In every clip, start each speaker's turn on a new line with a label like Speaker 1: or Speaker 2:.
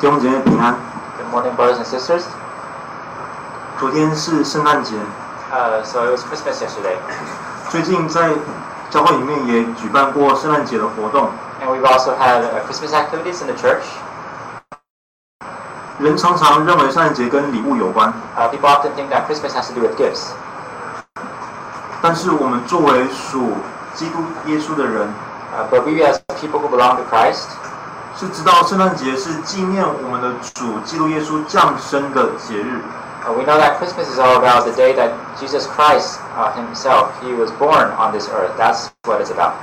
Speaker 1: 弟兄姐妹平安。
Speaker 2: Good morning, brothers and sisters.
Speaker 1: 昨天是圣诞节
Speaker 2: ，Uh, so it was Christmas yesterday,
Speaker 1: 最近在教会里面也举办过圣诞节的活动。
Speaker 2: and we've also had uh, Christmas activities in the church.
Speaker 1: 人常常认为圣诞节跟礼物有关
Speaker 2: ，Uh, people often think that Christmas has to do with gifts,
Speaker 1: 但是我们作为属基督耶稣的人
Speaker 2: ，uh, but we as people who belong to Christ,
Speaker 1: 是知道圣诞节是纪念我们的主基督耶稣降生的节日。
Speaker 2: uh, we know that Christmas is all about the day that Jesus Christ uh, Himself He was born on this earth. That's what it's about.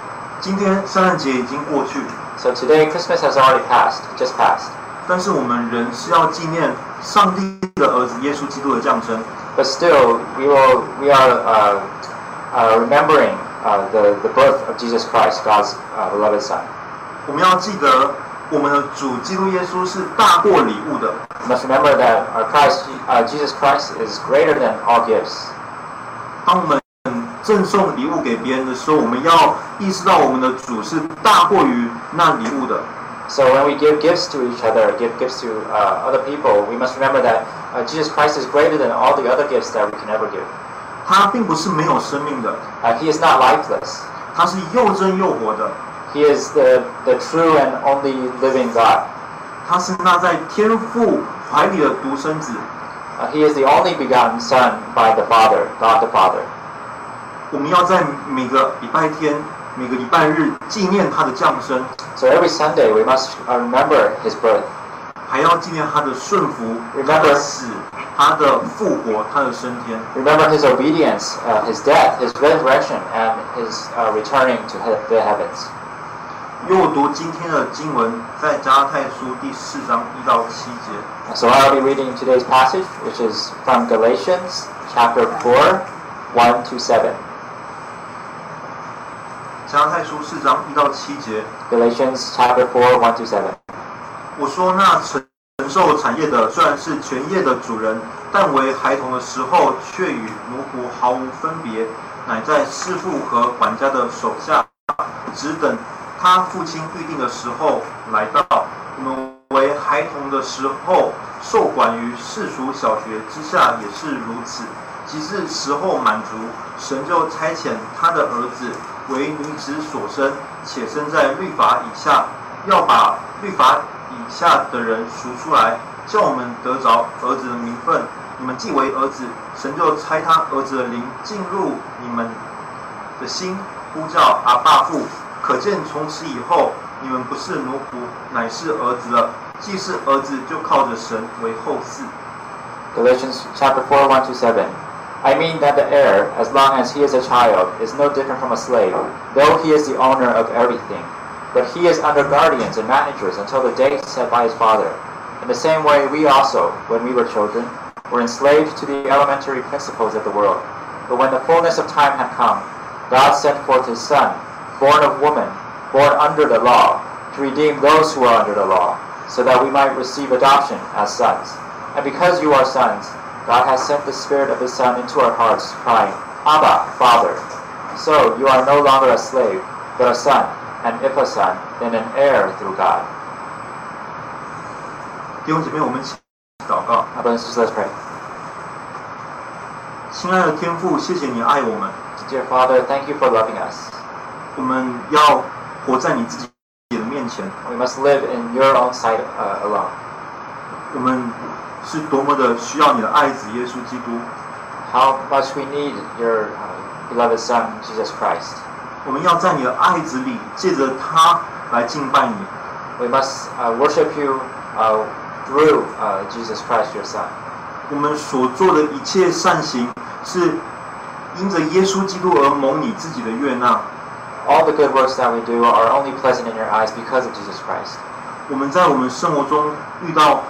Speaker 1: 今天圣诞节已经过去，
Speaker 2: So today Christmas has already passed, just passed.
Speaker 1: 但是我们仍是要纪念上帝的儿子耶稣基督的降生。
Speaker 2: But still, we will we are uh, uh, remembering uh, the the birth of Jesus Christ, God's uh, beloved Son.
Speaker 1: 我们要记得， 我们的主基督耶稣是大过礼物的。
Speaker 2: We must remember that our Christ, uh, Jesus Christ, is greater than all gifts.
Speaker 1: 当我们赠送礼物给别人的时候，我们要意识到我们的主是大过于那礼物的。
Speaker 2: So when we give gifts to each other, give gifts to uh, other people, we must remember that uh, Jesus Christ is greater than all the other gifts that we can ever give.
Speaker 1: 他并不是没有生命的，
Speaker 2: Uh, he is not lifeless.
Speaker 1: 他是又真又活的，
Speaker 2: He is the, the true and only living God.
Speaker 1: 他是那在天父怀里的独生子。
Speaker 2: Uh, he is the only begotten Son by the Father, God the Father.
Speaker 1: 我们要在每个礼拜天、每个礼拜日纪念他的降生，
Speaker 2: So every Sunday we must uh, remember his birth.
Speaker 1: 还要纪念他的顺服、
Speaker 2: Remember-
Speaker 1: 他的死、他的复活、他的升天。
Speaker 2: Remember his obedience, uh, his death, his resurrection, and his uh, returning to he- the heavens.
Speaker 1: 又读今天的经文，在加拉太书第四章一到七节。
Speaker 2: So I'll be reading today's passage, which is from Galatians chapter four, one to 7.
Speaker 1: 加拉太书四章一到七节
Speaker 2: ，Galatians chapter four, one to seven.
Speaker 1: 我说那承承受产业的虽然是全业的主人，但为孩童的时候却与奴仆毫无分别，乃在师傅和管家的手下，只等他父亲预定的时候来到。我们为孩童的时候受管于世俗小学之下，也是如此。即是时候满足，神就差遣他的儿子为女子所生，且生在律法以下，要把律法以下的人赎出来，叫我们得着儿子的名分。你们既为儿子，神就差他儿子的灵进入你们的心，呼叫阿爸父。可见从此以后，你们不是奴仆，乃是儿子了。既是儿子，就靠着神为后嗣。
Speaker 2: Galatians chapter 4, 1 to 7. I mean that the heir, as long as he is a child, is no different from a slave, though he is the owner of everything. But he is under guardians and managers until the day set by his father. In the same way, we also, when we were children, were enslaved to the elementary principles of the world. But when the fullness of time had come, God sent forth his Son, born of woman, born under the law, to redeem those who are under the law, so that we might receive adoption as sons. And because you are sons, God has sent the Spirit of His Son into our hearts, crying, Abba, Father. So you are no longer a slave, but a son, and if a son, then an heir through God.
Speaker 1: 弟兄姐妹，我们一起祷告。
Speaker 2: Now, brothers and sisters, let's pray.
Speaker 1: 亲爱的天父，谢谢你爱我们，
Speaker 2: Dear Father, thank you for loving us.
Speaker 1: 我们要活在你自己的面前。
Speaker 2: We must live in your own sight uh, alone.
Speaker 1: 我们是多么的需要你的爱子耶稣基督。
Speaker 2: How much we need your uh, beloved Son, Jesus Christ.
Speaker 1: 我们要在你的爱子里，借着他来敬拜你。
Speaker 2: We must uh, worship you uh, through uh, Jesus Christ, your Son.
Speaker 1: 我们所做的一切善行，是因着耶稣基督而蒙你自己的悦纳。
Speaker 2: All the good works that we do are only pleasant in your eyes because of Jesus Christ.
Speaker 1: 我们在我们生活中遇到，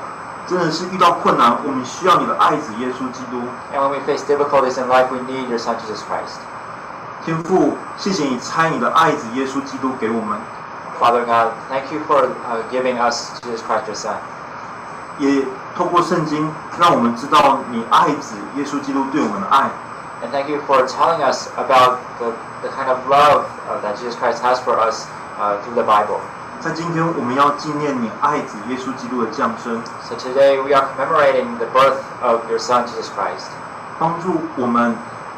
Speaker 1: 真的是遇到困难，我们需要你的爱子耶稣基督。
Speaker 2: And when we face difficulties in life, we need your Son, Jesus Christ.
Speaker 1: 天父，谢谢你差你的爱子耶稣基督给我们，
Speaker 2: Father God, thank you for uh, giving us Jesus Christ, your Son.
Speaker 1: 也透过圣经让我们知道你爱子耶稣基督对我们的爱。
Speaker 2: And thank you for telling us about the, the kind of love uh, that Jesus Christ has for us uh, through the Bible.
Speaker 1: 在今天，我们要纪念你爱子耶稣基督的降生，
Speaker 2: So today we are commemorating the birth of your Son Jesus Christ.
Speaker 1: 帮助我们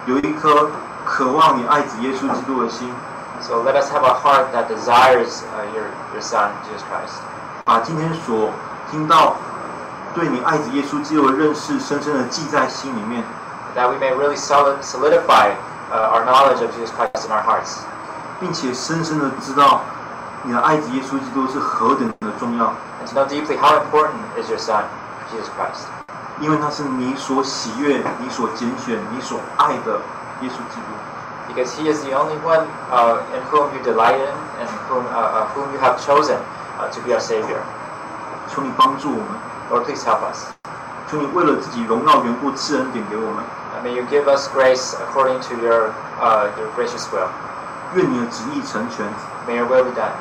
Speaker 1: 有一颗渴望你爱子耶稣基督的心，
Speaker 2: So let us have a heart that desires uh, your, your Son Jesus Christ.
Speaker 1: 把今天所听到对你爱子耶稣基督的认识，深深的记在心里面，
Speaker 2: That we may really solid, solidify uh, our knowledge of Jesus Christ in our hearts.
Speaker 1: 并且深深的知道你的爱子耶稣基督是何等的重要，
Speaker 2: And to know deeply how important is your Son, Jesus Christ.
Speaker 1: 因为他是你所喜悦、你所拣选、你所爱的耶稣基督。
Speaker 2: Because he is the only one uh, in whom you delight in and whom, uh, uh, whom you have chosen uh, to be our Savior.
Speaker 1: 求你帮助我们，
Speaker 2: Lord, please help us.
Speaker 1: 求你为了自己荣耀缘故赐恩典给我们。
Speaker 2: And may you give us grace according to your, uh, your gracious will.
Speaker 1: 愿你的旨意成全。
Speaker 2: May your will be done.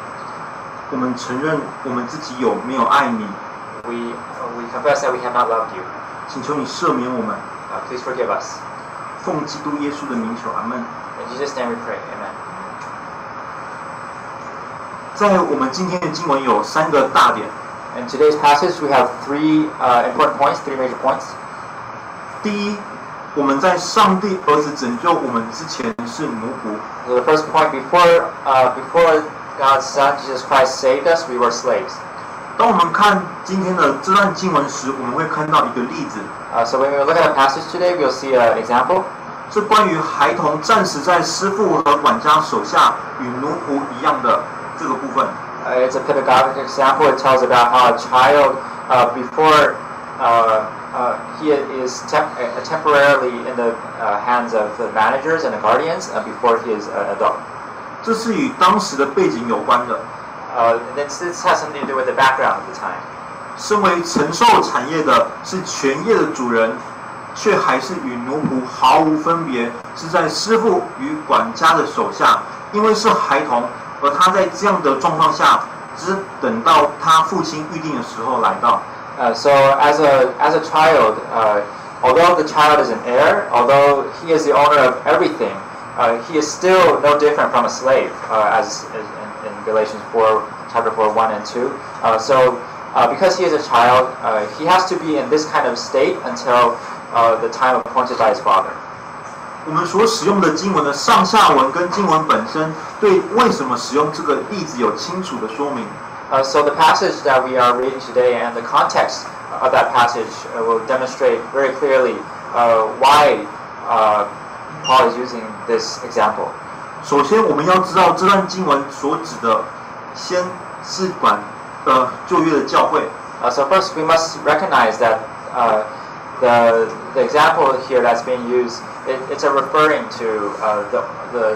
Speaker 1: 我们承认我们自己有没有爱你，
Speaker 2: We, uh, we confess that we have not loved you.
Speaker 1: 请求你赦免我们。
Speaker 2: Uh, please forgive us.
Speaker 1: 奉基督耶稣的名求，阿门。
Speaker 2: In Jesus' name we pray. Amen.
Speaker 1: 在我们今天的经文有三个大点。
Speaker 2: In today's passage, we have three uh, important points, three major points.
Speaker 1: 第一， 我们在上帝儿子拯救我们之前是奴仆，
Speaker 2: So the first point, before, uh, before God's Son, Jesus Christ, saved us, we were slaves.
Speaker 1: 当我们看今天的这段经文时，我们会看到一个例子，
Speaker 2: Uh, so when we look at the passage today, we'll see an example.
Speaker 1: 是关于孩童暂时在师傅和管家手下与奴仆一样的这个部分。
Speaker 2: Uh, it's a pedagogic example. It tells about how a child, uh, before uh, Uh, he is temp- uh, temporarily in the uh, hands of the managers and the guardians, uh, before he is an adult.
Speaker 1: 这是与当时的背景有关的。
Speaker 2: Uh, this, this has something to do with the background of the time.
Speaker 1: 身为承受产业的是全业的主人，却还是与奴仆毫无分别，是在师傅与管家的手下。因为是孩童，而他在这样的状况下，只等到他父亲预定的时候来到。
Speaker 2: Uh, so as a as a child, uh, although the child is an heir, although he is the owner of everything, uh, he is still no different from a slave, uh, as in, in Galatians 4, chapter 4, 1 and 2. Uh, so uh, because he is a child, uh, he has to be in this kind of state until uh, the time appointed by his father.
Speaker 1: 我们所使用的经文的上下文跟经文本身，对为什么使用这个例子有清楚的说明。
Speaker 2: Uh, so the passage that we are reading today and the context of that passage uh, will demonstrate very clearly uh, why uh, Paul is using this example.
Speaker 1: 首先，我们要知道这段经文所指的，先是管呃旧约的教会。
Speaker 2: Uh, so first, we must recognize that uh, the the example here that's being used it, it's a referring to uh, the, the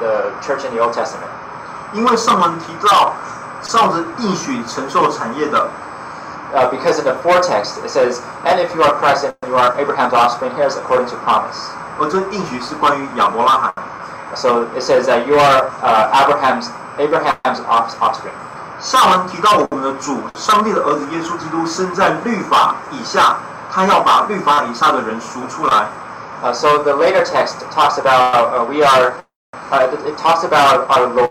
Speaker 2: the church in the Old Testament.
Speaker 1: 因为上文提到， 照着应许承受产业的，
Speaker 2: Uh, because in the foretext it says, "And if you are Christ and you are Abraham's offspring, here's according to promise."
Speaker 1: 而这应许是关于亚伯拉罕。
Speaker 2: So it says that you are uh, Abraham's Abraham's off- offspring.
Speaker 1: 下文提到我们的主，上帝的儿子耶稣基督身在律法以下，他要把律法以下的人赎出来。
Speaker 2: Uh, so the later text talks about uh, we are. Uh, it, it talks about our Lord.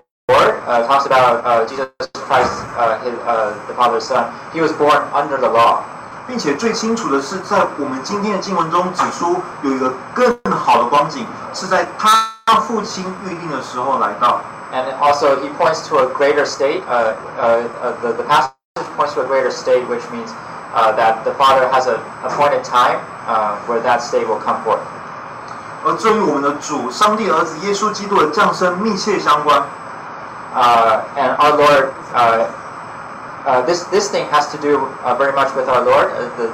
Speaker 2: Uh, talks about uh, Jesus Christ, uh, his, uh, the Father's Son. He was born under the law.
Speaker 1: 并且最清楚的是，在我们今天的经文中指出，有一个更好的光景，是在他父亲预定的时候来到。
Speaker 2: And also he points to a greater state. Uh, uh, uh, the, the passage points to a greater state, which means uh, that the Father has an appointed time uh, where that state will come forth.
Speaker 1: 而这与我们的主上帝儿子耶稣基督的降生密切相关。
Speaker 2: Uh, and our Lord, uh, uh, this this thing has to do uh, very much with our Lord, uh, the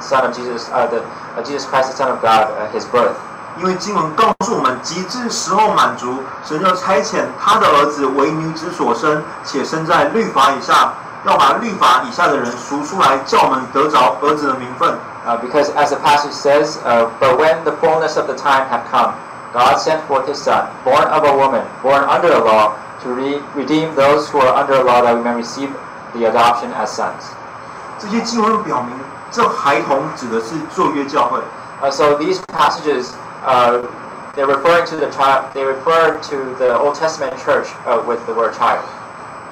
Speaker 2: Son of Jesus, uh, the uh, Jesus Christ, the Son of God, uh, His birth.
Speaker 1: 因为经文告诉我们，极致时候满足，神就差遣他的儿子为女子所生，且生在律法以下，要把律法以下的人赎出来，叫我们得着儿子的名分。
Speaker 2: Uh, because as the passage says, uh, but when the fullness of the time had come, God sent forth His Son, born of a woman, born under the law, to re- redeem those who are under the law, that we may receive the adoption as sons.
Speaker 1: 这些经文表明，这孩童指的是旧约教会。
Speaker 2: Uh, so these passages, uh, they're referring to the child. They refer to the Old Testament church uh, with the word child.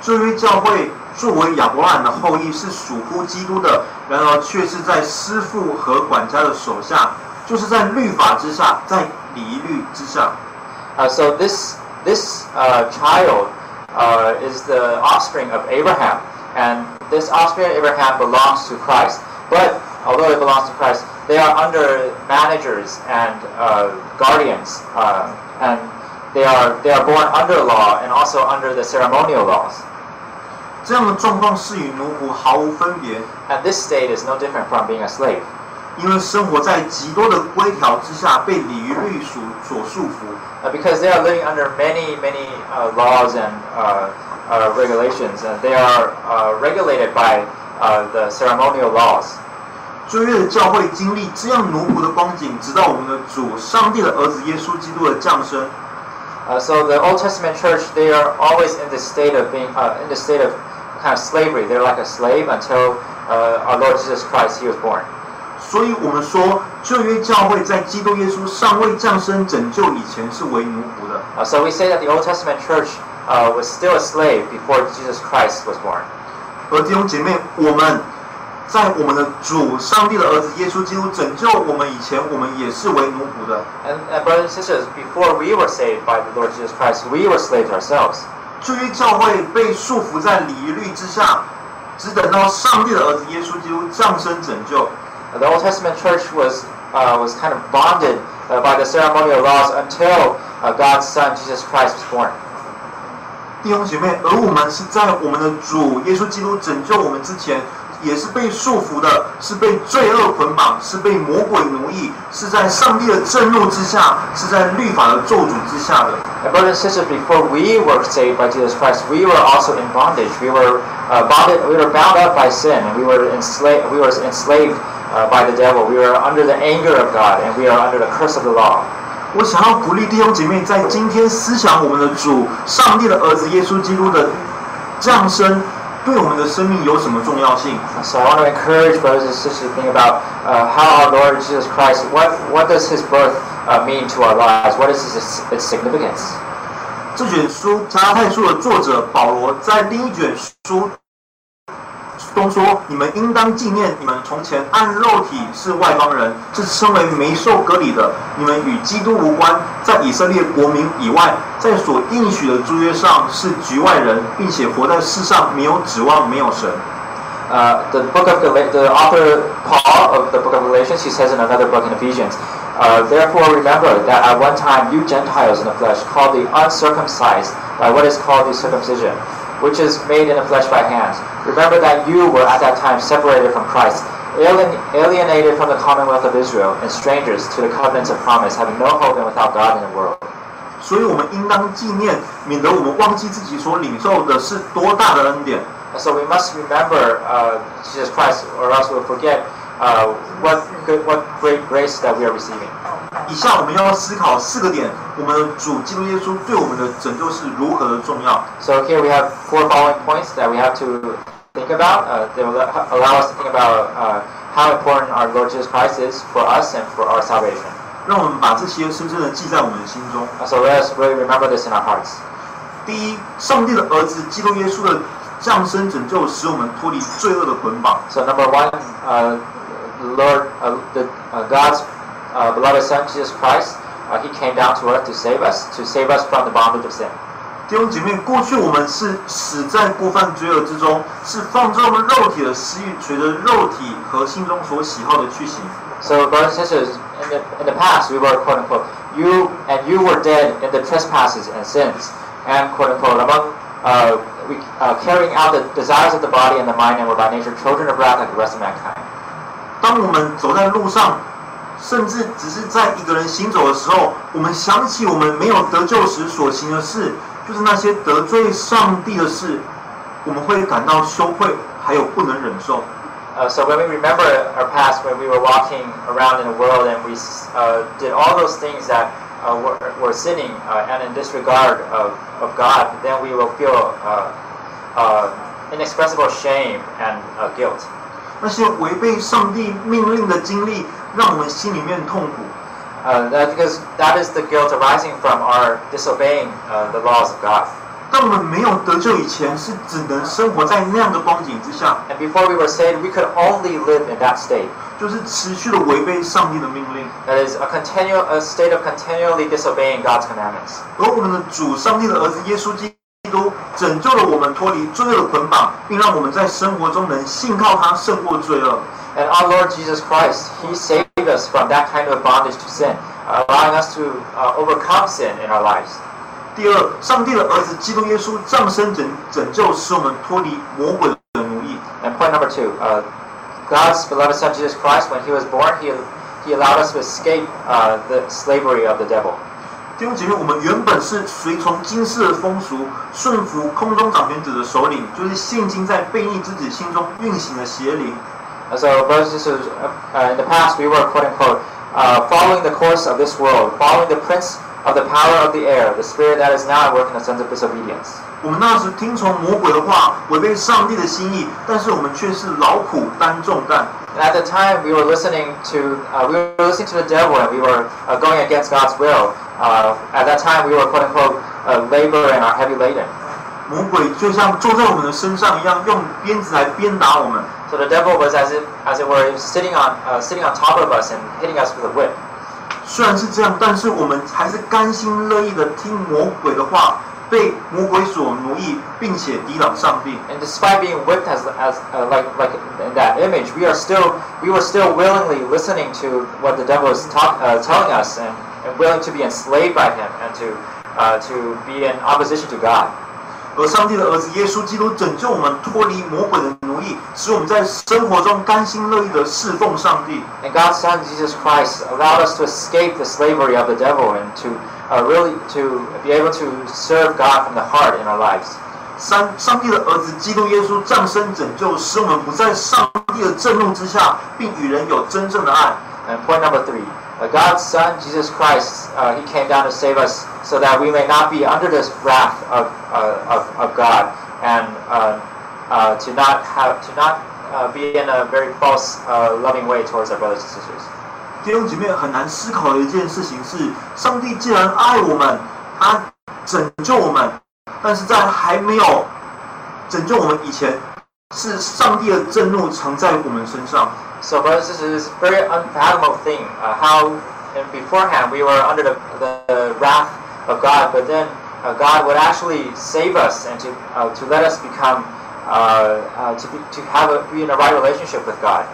Speaker 1: 旧约教会作为亚伯拉罕的后裔，是属乎基督的，然而却是在师傅和管家的手下，就是在律法之下，在礼仪律之下。
Speaker 2: Uh, so this this uh, child uh, is the offspring of Abraham, and this offspring of Abraham belongs to Christ. But although it belongs to Christ, they are under managers and uh, guardians, uh, and they are they are born under law and also under the ceremonial laws.
Speaker 1: 这样的状况是与奴仆毫无分别，
Speaker 2: And this state is no different from being a slave,
Speaker 1: 因为生活在极多的规条之下，被礼仪律所所束缚。
Speaker 2: uh, because they are living under many many uh, laws and uh, uh, regulations, and they are uh, regulated by uh, the ceremonial laws.
Speaker 1: 旧约的教会经历这样奴仆的光景，直到我们的主上帝的儿子耶稣基督的降生。
Speaker 2: Uh, so the Old Testament church, they are always in the state of being uh, in the state of kind of slavery. They're like a slave until uh, our Lord Jesus Christ He was born.
Speaker 1: 所以，我们说旧约教会在基督耶稣尚未降生拯救以前是为奴仆的。
Speaker 2: Uh, so we say that the Old Testament church uh, was still a slave before Jesus Christ was born.
Speaker 1: 而弟兄姐妹，我们在我们的主上帝的儿子耶稣基督拯救我们以前，我们也是为奴仆的。
Speaker 2: And, and brothers and sisters, before we were saved by the Lord Jesus Christ, we were slaves ourselves.
Speaker 1: 旧约教会被束缚在礼仪律之下，只等到上帝的儿子耶稣基督降生拯救。
Speaker 2: Uh, The Old Testament church was uh, was kind of bonded uh, by the ceremonial laws until uh, God's Son Jesus Christ was born.
Speaker 1: 弟兄姐妹，而我们是在我们的主耶稣基督拯救我们之前，也是被束缚的，是被罪恶捆绑，是被魔鬼奴役，是在上帝的震怒之下，是在律法的咒诅之下的。
Speaker 2: And brothers and sisters, before we were saved by Jesus Christ, we were also in bondage. We were uh, bonded. We were bound up by sin, and we were enslaved. We were enslaved uh, by the devil. We were under the anger of God, and we are under the curse of the law.
Speaker 1: 我想要鼓励弟兄姐妹，在今天思想我们的主上帝的儿子耶稣基督的降生，对我们的生命有什么重要性？
Speaker 2: So I want to encourage brothers and sisters to think about uh, how our Lord Jesus Christ. What what does His birth uh, mean to our lives? What is its, its significance?
Speaker 1: 这卷书《加拉太书》的作者保罗在另一卷书 都说：“你们应当纪念你们从前按肉体是外邦人，是称为没受割礼的。你们与基督无关，在以色列国民以外，在所应许的租约上是局外人，并且活在世上没有指望，没有神。”
Speaker 2: Uh, the book of Gal- the author Paul of the book of Galatians, he says in another book in Ephesians, uh, therefore remember that at one time you Gentiles in the flesh, called the uncircumcised by what is called the circumcision, which is made in the flesh by hands. Remember that you were at that time separated from Christ, alien, alienated from the commonwealth of Israel, and strangers to the covenants of promise, having no hope and without God in the world.
Speaker 1: 所以，我们应当纪念，免得我们忘记自己所领受的是多大的恩典。
Speaker 2: And so we must remember uh, Jesus Christ, or else we'll forget uh, what good, what great grace that we are receiving.
Speaker 1: 以下我们要思考四个点，我们的主基督耶稣对我们的拯救是如何的重要。
Speaker 2: So here we have four following points that we have to think about. Uh, they will allow us to think about uh, how important our Lord Jesus Christ is for us and for our salvation.
Speaker 1: 让我们把这些深深的记在我们的心中。
Speaker 2: Uh, so let us really remember this in our hearts.
Speaker 1: 第一，上帝的儿子基督耶稣的降生拯救，使我们脱离罪恶的捆绑。
Speaker 2: So number one, uh, the Lord, uh, the, uh, God's uh, beloved Son Jesus Christ, uh, He came down to earth to save us, to save us from the bondage of sin.
Speaker 1: 弟兄姐妹，过去我们是死在过犯罪恶之中，是放纵我们肉体的私欲，随着肉体和心中所喜好的去行。
Speaker 2: So, brothers and sisters, in the, in the past, we were, quote unquote, you and you were dead in the trespasses and sins, and, quote unquote, among uh, we, uh, carrying out the desires of the body and the mind, and were by nature children of wrath like the rest of mankind.
Speaker 1: 当我们走在路上，甚至只是在一个人行走的时候，我们想起我们没有得救时所行的事，就是那些得罪上帝的事，我们会感到羞愧，还有不能忍受。
Speaker 2: Uh, so when we remember our past, when we were walking around in the world and we uh, did all those things that uh, were, were sinning uh, and in disregard of, of God, then we will feel uh, uh, inexpressible shame and uh, guilt.
Speaker 1: 那些违背上帝命令的经历，让我们心里面痛苦。
Speaker 2: Uh, that because that is the guilt arising from our disobeying uh, the laws of God.
Speaker 1: 当我们没有得救以前，是只能生活在那样的光景之下，
Speaker 2: And before we were saved, we could only live in that state.
Speaker 1: 就是持续的违背上帝的命令。
Speaker 2: That is a continual a state of continually disobeying God's commandments.
Speaker 1: 而我们的主上帝的儿子耶稣基 督拯救了我们脱离罪恶的捆绑，并让我们在生活中能信靠他胜过罪恶。
Speaker 2: And our Lord Jesus Christ, He saved us from that kind of bondage to sin, uh, allowing us to uh, overcome sin in our lives.
Speaker 1: 第二，上帝的儿子基督耶稣降生拯拯救，使我们脱离魔鬼的奴役。
Speaker 2: And point number two, uh, God's beloved Son Jesus Christ, when He was born, He He allowed us to escape uh, the slavery of the devil.
Speaker 1: 弟兄姐妹，我们原本是随从今世的风俗，顺服空中掌权者的首领，就是现今在悖逆之子心中运行的邪灵。
Speaker 2: So, brothers and sisters, uh, in the past we were quote unquote uh, following the course of this world, following the prince of the power of the air, the spirit that is now at work in the sons of disobedience.
Speaker 1: 我们那时听从魔鬼的话，违背上帝的心意，但是我们却是劳苦担重担。
Speaker 2: And at the time, we were listening to uh, we were listening to the devil, and we were uh, going against God's will. Uh, at that time, we were quote unquote uh, labor and are heavy laden.
Speaker 1: 魔鬼就像坐在我们的身上一样，用鞭子来鞭打我们。
Speaker 2: So the devil was as if as it were sitting on uh, sitting on top of us and hitting us with a whip.
Speaker 1: 虽然是这样，但是我们还是甘心乐意的听魔鬼的话， 被魔鬼所奴役，并且抵挡上帝。
Speaker 2: And despite being whipped as, as uh, like like in that image, we are still we were still willingly listening to what the devil is talk, uh, telling us and, and willing to be enslaved by him and to uh, to be in opposition to God.
Speaker 1: 而上帝的儿子耶稣基督拯救我们脱离魔鬼的奴役，使我们在生活中甘心乐意的侍奉上帝。
Speaker 2: And God's Son Jesus Christ allowed us to escape the slavery of the devil and to uh, really to be able to serve God from the heart in our lives.
Speaker 1: 三，上帝的儿子基督耶稣降生拯救，使我们不在上帝的震怒之下，并与人有真正的爱。
Speaker 2: And point number three, uh, God's Son Jesus Christ, uh, He came down to save us so that we may not be under this wrath of uh, of, of God and uh, uh, to not have to not uh, be in a very false, uh, loving way towards our brothers and sisters.
Speaker 1: 弟兄姐妹很难思考的一件事情是，上帝既然爱我们，他拯救我们，但是在还没有拯救我们以前，是上帝的震怒藏在我们身上。
Speaker 2: So, brothers and sisters, it's a very unfathomable thing uh, how in beforehand we were under the, the wrath of God, but then uh, God would actually save us and to uh, to let us become uh, uh, to be, to have a, be in a right relationship with God.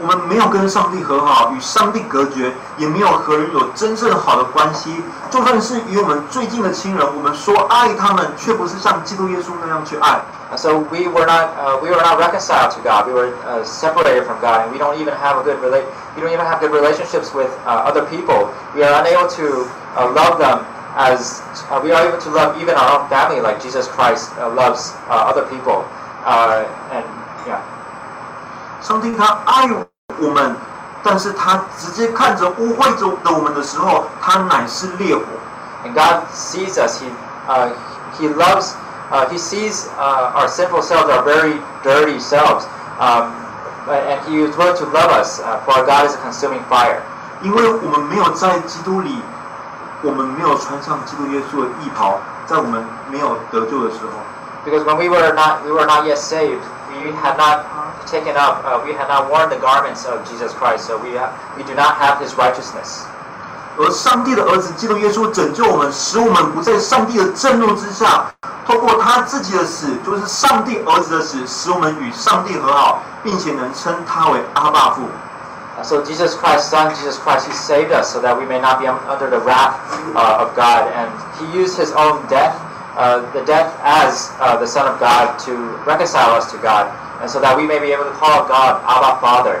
Speaker 1: 我们没有跟上帝和好，与上帝隔绝，也没有和人有真正好的关系。就算是与我们最近的亲人，我们说爱他们，却不是像基督耶稣那样去爱。
Speaker 2: And so we were not uh, we were not reconciled to God. We were uh, separated from God, and we don't even have a good rela- We don't even have good relationships with uh, other people. We are unable to uh, love them as uh, we are able to love even our own family, like Jesus Christ uh, loves uh, other people. Uh, and yeah,
Speaker 1: 上帝他爱 我们，但是他直接看着污秽着的我们的时候，他乃是烈火。
Speaker 2: and God sees us. He uh, He loves. Uh, he sees uh, our sinful selves, our very dirty selves, um, and He is willing to love us. Uh, for God is a consuming fire.
Speaker 1: 因为我们没有在基督里，我们没有穿上基督耶稣的衣袍，在我们没有得救的时候，
Speaker 2: Because when we were not we were not yet saved, we had not taken up, uh, we had not worn the garments of Jesus Christ, so we ha- we do not have His righteousness.
Speaker 1: 而上帝的儿子基督耶稣拯救我们，使我们不在上帝的震怒之下，透过他自己的死，就是上帝儿子的死，使我们与上帝和好，并且能称他为阿爸父。
Speaker 2: Uh, so Jesus Christ, Son Jesus Christ, He saved us so that we may not be un- under the wrath uh, of God, and He used His own death, uh, the death as uh, the Son of God, to reconcile us to God, and so that we may be able to call God Abba Father.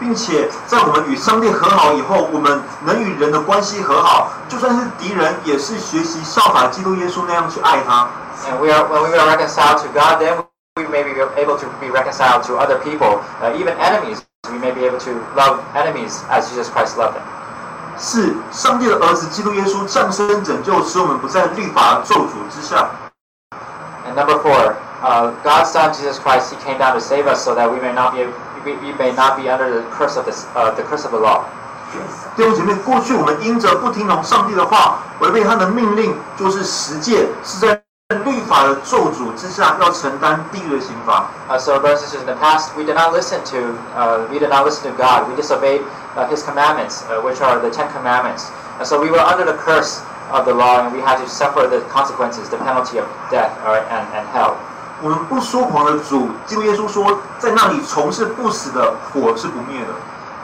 Speaker 1: 并且在我们与上帝和好以后，我们能与人的关系和好，就算是敌人，也是学习效法基督耶稣那样去爱他。
Speaker 2: And we are when we are reconciled to God, then we may be able to be reconciled to other people, uh, even enemies. We may be able to love enemies as Jesus Christ loved them.
Speaker 1: 是上帝的儿子基督耶稣降生拯救，使我们不在律法的咒诅之下。
Speaker 2: And number four, uh, God's Son Jesus Christ, He came down to save us so that we may not be we, we may not be under the curse of this uh, the curse of the law.
Speaker 1: 弟兄姐妹，过去我们因着不听从上帝的话，违背他的命令，就是十诫，是在律法的咒诅之下，要承担地狱的刑罚。
Speaker 2: Uh, so, brothers and sisters, in the past, we did not listen to uh, we did not listen to God. We disobeyed uh, His commandments, uh, which are the Ten Commandments. And so, we were under the curse of the law, and we had to suffer the consequences, the penalty of death uh, and, and hell.
Speaker 1: 我们不说谎的主，基督耶稣说，在那里从事不死的火是不灭的。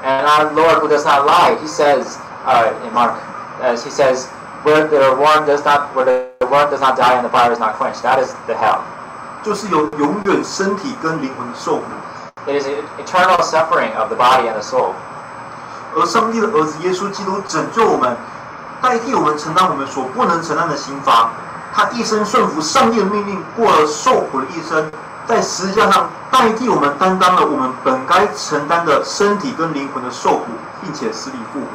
Speaker 2: And our Lord, who does not lie, He says uh, in Mark, as He says, Where the worm does not where the worm does not die and the fire is not quenched, that is the hell.
Speaker 1: 就是有永远身体跟灵魂的受苦。
Speaker 2: It is eternal suffering of the body and the soul.
Speaker 1: 而上帝的儿子耶稣基督拯救我们，代替我们承担我们所不能承担的刑罚。他一生顺服上帝的命令，过了受苦的一生，在十字架上代替我们担当了我们本该承担的身体跟灵魂的受苦，并且死里复活。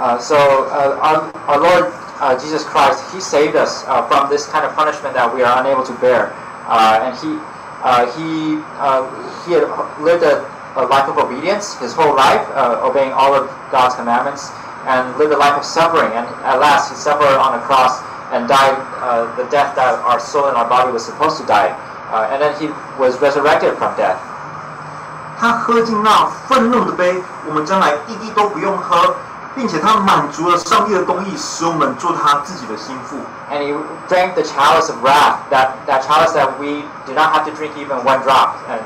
Speaker 2: Uh, so uh, our, our Lord uh, Jesus Christ, He saved us uh, from this kind of punishment that we are unable to bear, uh, and He uh, He uh, He had lived a, a life of obedience his whole life, uh, obeying all of God's commandments, and lived a life of suffering. And at last, He suffered on a cross and died uh, the death that our soul and our body was supposed to die. Uh, and then He was resurrected from death.
Speaker 1: 他喝尽那愤怒的杯，我们将来一滴都不用喝， 并且他满足了上帝的公义，使我们做他自己的心腹。
Speaker 2: and he drank the chalice of wrath, that, that chalice that we do not have to drink even one drop, and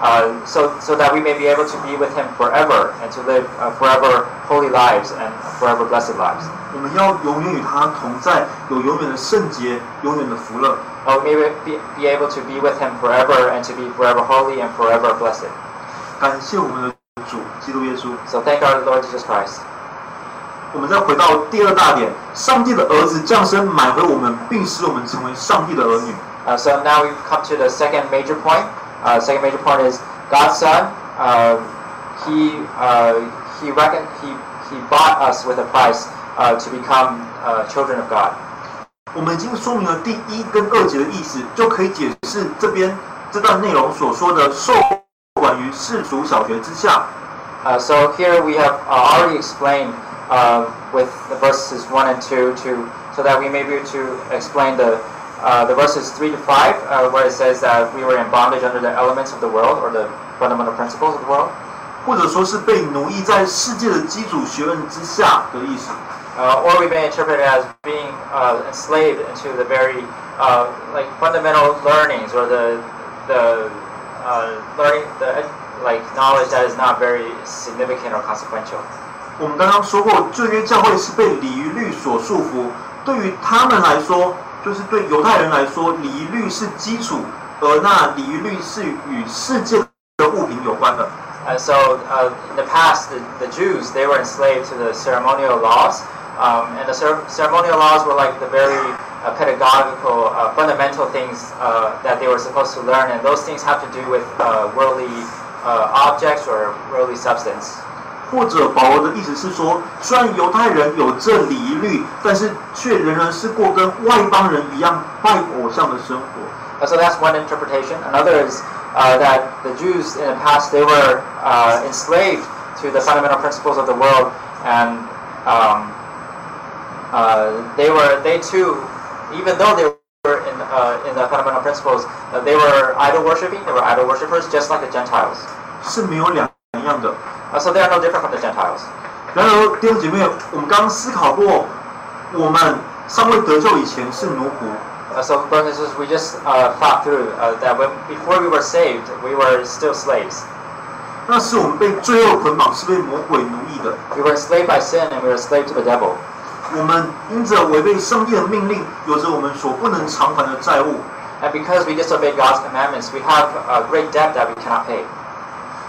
Speaker 2: uh, so so that we may be able to be with him forever and to live uh, forever holy lives and forever blessed lives.
Speaker 1: 我们要永远与他同在，有永远的圣洁，永远的福乐。
Speaker 2: Uh, we may be, be able to be with him forever and to be forever holy and forever blessed.
Speaker 1: 感谢我们的主基督耶稣。
Speaker 2: So thank our Lord Jesus Christ.
Speaker 1: 我们再回到第二大点，上帝的儿子降生，买回我们，并使我们成为上帝的儿女。
Speaker 2: Uh, so now we've come to the second major point. Uh, second major point is God's Son. Uh, he uh, he reckon he he bought us with a price uh, to become uh, children of God.
Speaker 1: 我们已经说明了第一跟二节的意思，就可以解释这边这段内容所说的受管于世俗小学之下。
Speaker 2: Uh, so here we have uh, already explained uh, with the verses one and two to so that we may be able to explain the uh, the verses three to five uh, where it says that we were in bondage under the elements of the world or the fundamental principles of the world.
Speaker 1: 或者说是被奴役在世界的基础学问之下的意思。
Speaker 2: uh, or we may interpret it as being uh, enslaved into the very uh, like fundamental learnings or the the uh, learning the like knowledge that is not very significant or consequential.
Speaker 1: 我们刚刚说过，旧约教会是被礼仪律所束缚，对于他们来说，就是对犹太人来说，礼仪律是基础，而那礼仪律是与世界的物品有关的。
Speaker 2: And so uh, in the past, the, the Jews they were enslaved to the ceremonial laws, um, and the cer- ceremonial laws were like the very uh, pedagogical, uh, fundamental things uh, that they were supposed to learn, and those things have to do with uh, worldly uh, objects or worldly substance.
Speaker 1: 或者保罗的意思是说，虽然犹太人有这礼仪律，但是却仍然是过跟外邦人一样拜偶像的生活。
Speaker 2: Uh, so that's one interpretation. Another is uh, that the Jews in the past they were uh, enslaved to the fundamental principles of the world, and um, uh, they were they too, even though they were in uh, in the fundamental principles, uh, they were idol worshiping. They were idol worshippers, just like the Gentiles.
Speaker 1: 是没有两样的。
Speaker 2: Uh, so they are no different from the Gentiles.
Speaker 1: 然而，弟兄姐妹，我们刚刚思考过，我们尚未得救以前是奴仆，
Speaker 2: Uh, so, brothers and sisters, we just uh, thought through uh, that when, before we were saved, we were still slaves.
Speaker 1: 那是我们被罪恶捆绑，是被魔鬼奴役的。
Speaker 2: We were enslaved by sin, and we were enslaved to the devil.
Speaker 1: 我们因着违背上帝的命令，有着我们所不能偿还的债务。
Speaker 2: And because we disobeyed God's commandments, we have a great debt that we cannot pay.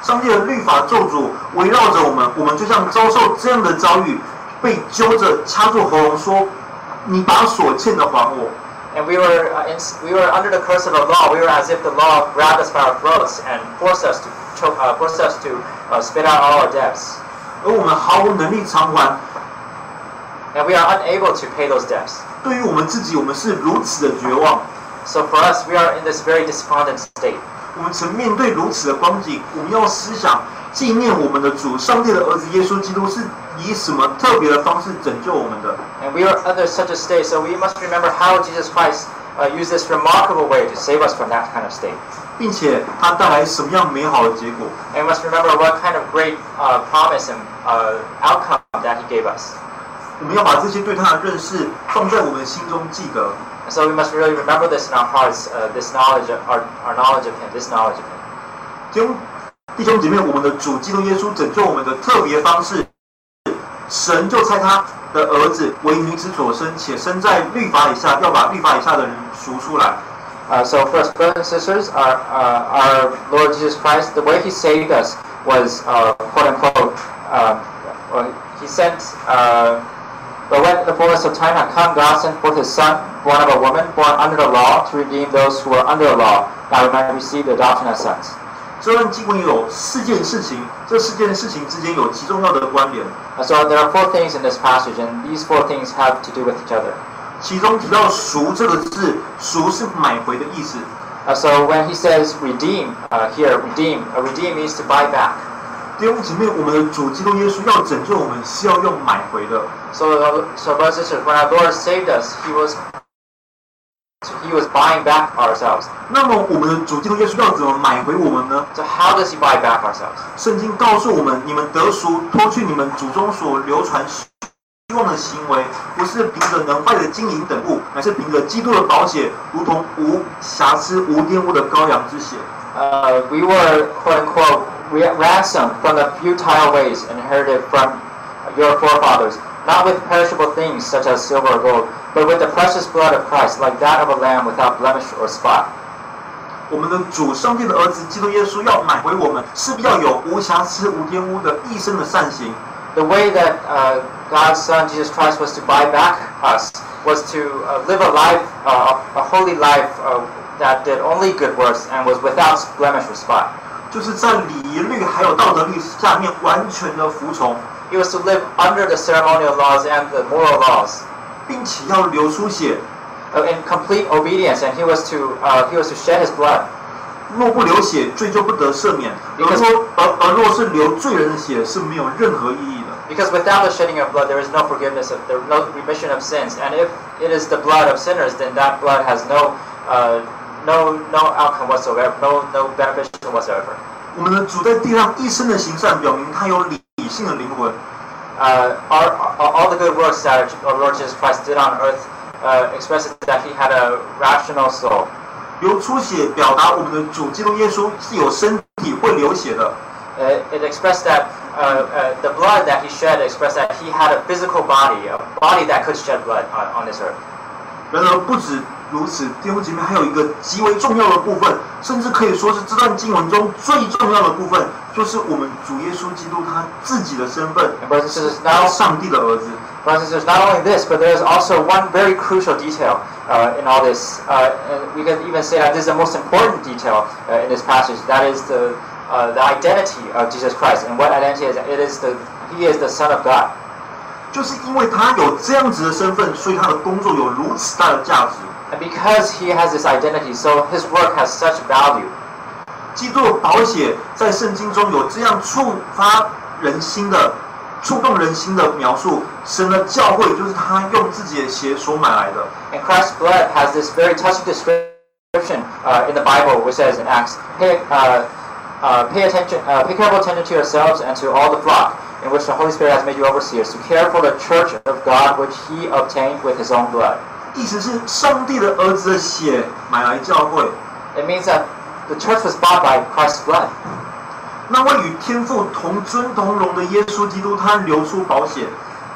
Speaker 1: 上帝的律法咒诅围绕着我们，我们就像遭受这样的遭遇，被揪着掐住喉咙说：“你把所欠的还我。
Speaker 2: And we were uh, in, we were under the curse of the law. We were as if the law grabbed us by our throats and forced us to choke, uh, forced us to uh, spit out all our debts. ”
Speaker 1: 而我们毫无能力偿还。
Speaker 2: And we are unable to pay those debts.
Speaker 1: 对于我们自己，我们是如此的绝望。
Speaker 2: So for us, we are in this very despondent state.
Speaker 1: 我们曾面对如此的光景，我们要思想， 纪念我们的主上帝的儿子耶稣基督是以什么特别的方式拯救我们的。
Speaker 2: And we are under such a state, so we must remember how Jesus Christ uh, used this remarkable way to save us from that kind of state.
Speaker 1: 并且它带来什么样美好的结果？
Speaker 2: And we must remember what kind of great uh, promise and uh, outcome that He gave us.
Speaker 1: 我们要把这些对他的认识放在我们心中记得。
Speaker 2: And so we must really remember this in our hearts, uh, this knowledge, of, our, our knowledge of Him, this knowledge of Him.
Speaker 1: 弟兄弟兄姐妹，我们的主基督耶稣拯救我们的特别方式，神就差他的儿子为女子所生，且生在律法以下，要把律法以下的人赎出来。
Speaker 2: Uh, so first, brothers and sisters, our, uh, our Lord Jesus Christ, the way He saved us was, uh, quote unquote, uh, well, He sent, uh, but when the fullness of time had come, God sent forth His Son, born of a woman, born under the law, to redeem those who were under the law, that we might receive the adoption as sons.
Speaker 1: 这段经文有四件事情，这四件事情之间有极重要的关联。
Speaker 2: Uh, so there are four things in this passage, and these four things have to do with each other.
Speaker 1: 其中提到“赎”这个字，“赎”是买回的意思。
Speaker 2: Uh, so when He says redeem uh, here, redeem, uh, redeem means to buy back.
Speaker 1: 弟兄姐妹，我们的主基督耶稣要拯救我们，是要用买回的。
Speaker 2: So, uh, so brothers and sisters, when our Lord saved us, He was He was buying back ourselves.
Speaker 1: 那么，我们的主基督耶稣要怎么买回我们呢
Speaker 2: ？So how does He buy back ourselves?
Speaker 1: 圣经告诉我们：你们得赎，脱去你们祖宗所流传希望的行为，不是凭着能坏的金银等物，乃是凭着基督的宝血，如同无瑕疵、无玷污的羔羊之血。
Speaker 2: Uh, we were quote unquote ransomed from the futile ways inherited from your forefathers, not with perishable things such as silver or gold, but with the precious blood of Christ, like that of a lamb without blemish or spot.
Speaker 1: 我们的主上帝的儿子基督耶稣要买回我们，势必要有无瑕疵、无玷污的一生的善行。
Speaker 2: The way that uh, God's Son Jesus Christ was to buy back us was to uh, live a life, uh, a holy life uh, that did only good works and was without blemish or spot.
Speaker 1: 就是在礼仪律还有道德律下面完全的服从，
Speaker 2: He was to live under the ceremonial laws and the moral laws
Speaker 1: 并且要流出血。
Speaker 2: uh, in complete obedience, and he was to uh, he was to shed his blood.
Speaker 1: 若不流血，罪就不得赦免；而若而而若是流罪人的血，是没有任何意义的。
Speaker 2: Because without the shedding of blood, there is no forgiveness of there no remission of sins. And if it is the blood of sinners, then that blood has no uh, no no outcome whatsoever, no no benefit whatsoever.
Speaker 1: 我们的主在地上一生的行善，表明他有理性的灵魂。
Speaker 2: Uh, our, our, all the good works that our Lord Jesus Christ did on earth uh, expresses that he had a rational soul.
Speaker 1: 流出血表达我们的主基督耶稣是有身体会流血的，
Speaker 2: Uh, it expressed that uh, uh, the blood that he shed expressed that he had a physical body, a body that could shed blood on, on this earth.
Speaker 1: 然而不止 如此，弟兄姐妹还有一个极为重要的部分，甚至可以说是这段经文中最重要的部分，就是我们主耶稣基督他自己的身份是上帝的儿子。
Speaker 2: Brothers and sisters, not only this, but there is also one very crucial detail uh, in all this. Uh, and we can even say that this is the most important detail uh, in this passage. That is the uh, the identity of Jesus Christ. And what identity is? It is the He is the Son of God.
Speaker 1: 就是因为他有这样子的身份，所以他的工作有如此大的价值。
Speaker 2: And because He has this identity, so His work has such value.
Speaker 1: 基督的宝血在圣经中有这样触发人心的、触动人心的描述。神的教会就是他用自己的血所买来的。
Speaker 2: And Christ's blood has this very touching description uh, in the Bible, which says in Acts, "Hey, uh, uh, pay attention, uh, pay careful attention to yourselves and to all the flock, in which the Holy Spirit has made you overseers, to care for the church of God, which He obtained with His own blood."
Speaker 1: 意思是上帝的儿子的血买来教会，
Speaker 2: It means that the church was bought by Christ's blood.
Speaker 1: 那位与天父同尊同荣的耶稣基督，他流出宝血，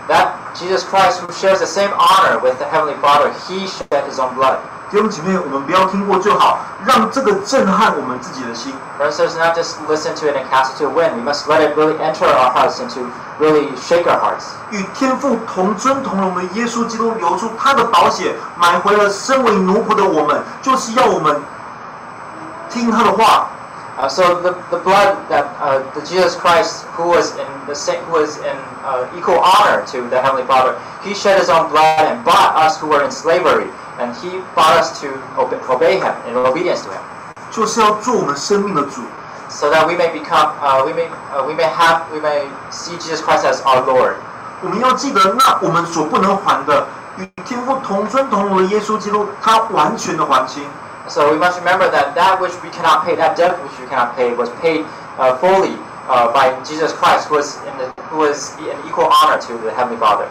Speaker 2: That Jesus Christ, who shares the same honor with the Heavenly Father, He shed His own blood.
Speaker 1: 弟兄姐妹，我们不要听过就好，让这个震撼我们自己的心。
Speaker 2: Brothers and sisters, not just listen to it and cast it to wind. We must let it really enter our hearts and to really shake our hearts.
Speaker 1: 与天父同尊同荣的耶稣基督流出他的宝血，买回了身为奴仆的我们，就是要我们听他的话，
Speaker 2: Uh, so the, the blood that uh, the Jesus Christ, who was in the same, who was in uh, equal honor to the Heavenly Father, He shed His own blood and bought us who were in slavery, and He bought us to obey, obey Him in obedience to Him.
Speaker 1: 就是要做我们生命的主。
Speaker 2: so that we may become, uh, we may, uh, we may have, we may see Jesus Christ as our Lord.
Speaker 1: 我们要记得，那我们所不能还的，与天父同尊同荣的耶稣基督，他完全的还清。
Speaker 2: So we must remember that that which we cannot pay, that debt which we cannot pay, was paid uh, fully uh, by Jesus Christ, who was in the, who was in equal honor to the Heavenly Father.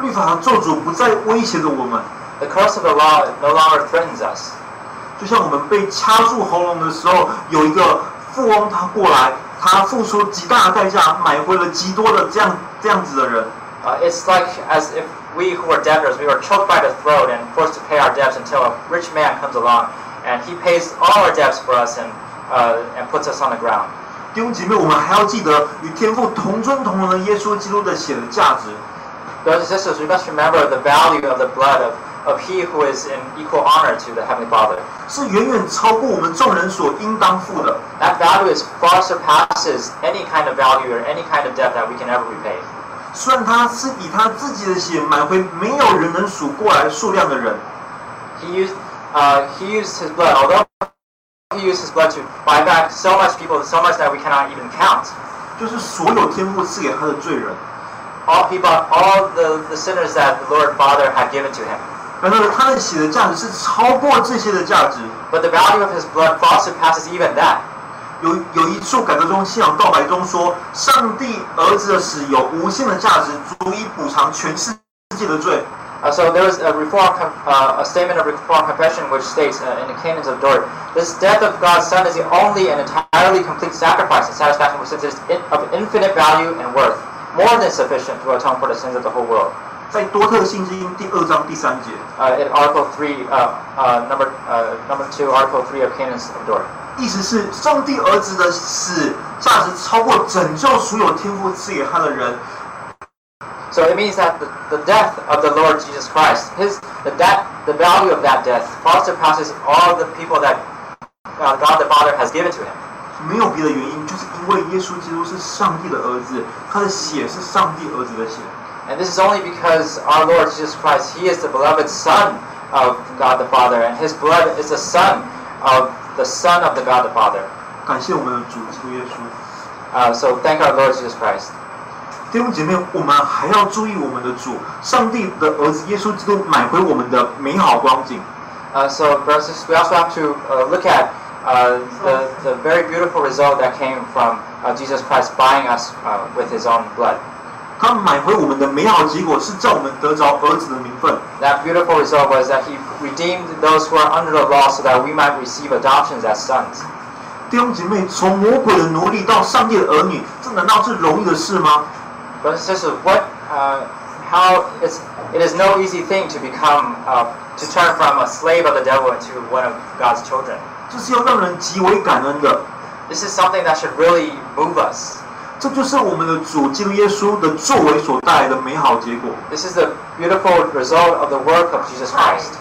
Speaker 1: 律法的咒诅不再威胁着我们，
Speaker 2: The curse of the law no longer threatens us.
Speaker 1: 就像我们被掐住喉咙的时候，有一个富翁他过来，他付出极大的代价买回了极多的这样这样子的人。
Speaker 2: Uh, it's like as if we who are debtors, we were choked by the throat and forced to pay our debts until a rich man comes along and he pays all our debts for us and, uh, and puts us on the ground.
Speaker 1: 弟兄姐妹，我们还要记得与天父同尊同荣的耶稣基督的血的价值。
Speaker 2: Brothers and sisters, we must remember the value of the blood of, of he who is in equal honor to the Heavenly Father.
Speaker 1: 是远远超过我们众人所应当付的。
Speaker 2: That value is far surpasses any kind of value or any kind of debt that we can ever repay.
Speaker 1: 虽然他是以他自己的血买回没有人能数过来数量的人，
Speaker 2: He used, uh, he used his blood, although he used his blood to buy back so much people, so much that we cannot even count.
Speaker 1: 就是所有天赋赐给他的罪人。
Speaker 2: All, he bought all the, the sinners that the Lord Father had given to him.
Speaker 1: 然而，他的血的价值是超过这些的价值。
Speaker 2: But the value of his blood far surpasses even that.
Speaker 1: 有有一处改革中信仰告白中说，上帝儿子的死有无限的价值，足以补偿全世界的罪。
Speaker 2: Uh, so there was a reform, com- uh, a statement of reform confession which states uh, in the Canons of Dort, this death of God's Son is the only and entirely complete sacrifice and satisfaction for sins is in, of infinite value and worth, more than sufficient to atone for the sins of the whole world.
Speaker 1: 在多特信之音第二章第三节，
Speaker 2: Uh, in Article three, uh, uh, number uh, number two, Article three of Canons of Dort.
Speaker 1: 意思是上帝儿子的死价值超过拯救所有天赋赐给他的人。
Speaker 2: So it means that the, the death of the Lord Jesus Christ, his the that the value of that death far surpasses all the people that uh, God the Father has given to him.
Speaker 1: 没有别的原因，就是因为耶稣基督是上帝的儿子，他的血是上帝儿子的血。
Speaker 2: And this is only because our Lord Jesus Christ, He is the beloved Son of God the Father, and His blood is the Son of the Son of the God the Father.
Speaker 1: 感谢我们的主基督耶稣。
Speaker 2: Uh, so thank our Lord Jesus Christ.
Speaker 1: 弟兄姐妹，我们还要注意我们的主，上帝的儿子耶稣基督买回我们的美好光景。
Speaker 2: Uh, so brothers and sisters, we also have to uh, look at uh, the, the very beautiful result that came from uh, Jesus Christ buying us uh, with His own blood.
Speaker 1: 他买回我们的美好结果，是叫我们得着儿子的名分。
Speaker 2: That beautiful result was that He redeemed those who are under the law so that we might receive adoptions as sons.
Speaker 1: 弟兄姐妹，从魔鬼的奴隶到上帝的儿女，这难道是容易的事吗？
Speaker 2: Brothers and sisters, what, uh, how it's, it is no easy thing to become, uh, to turn from a slave of the devil into one of God's children.
Speaker 1: 这是要让人极为感恩的。
Speaker 2: This is something that should really move us.
Speaker 1: 这就是我们的主基督耶稣的作为所带来的美好结果。
Speaker 2: This is the beautiful result of the work of Jesus Christ.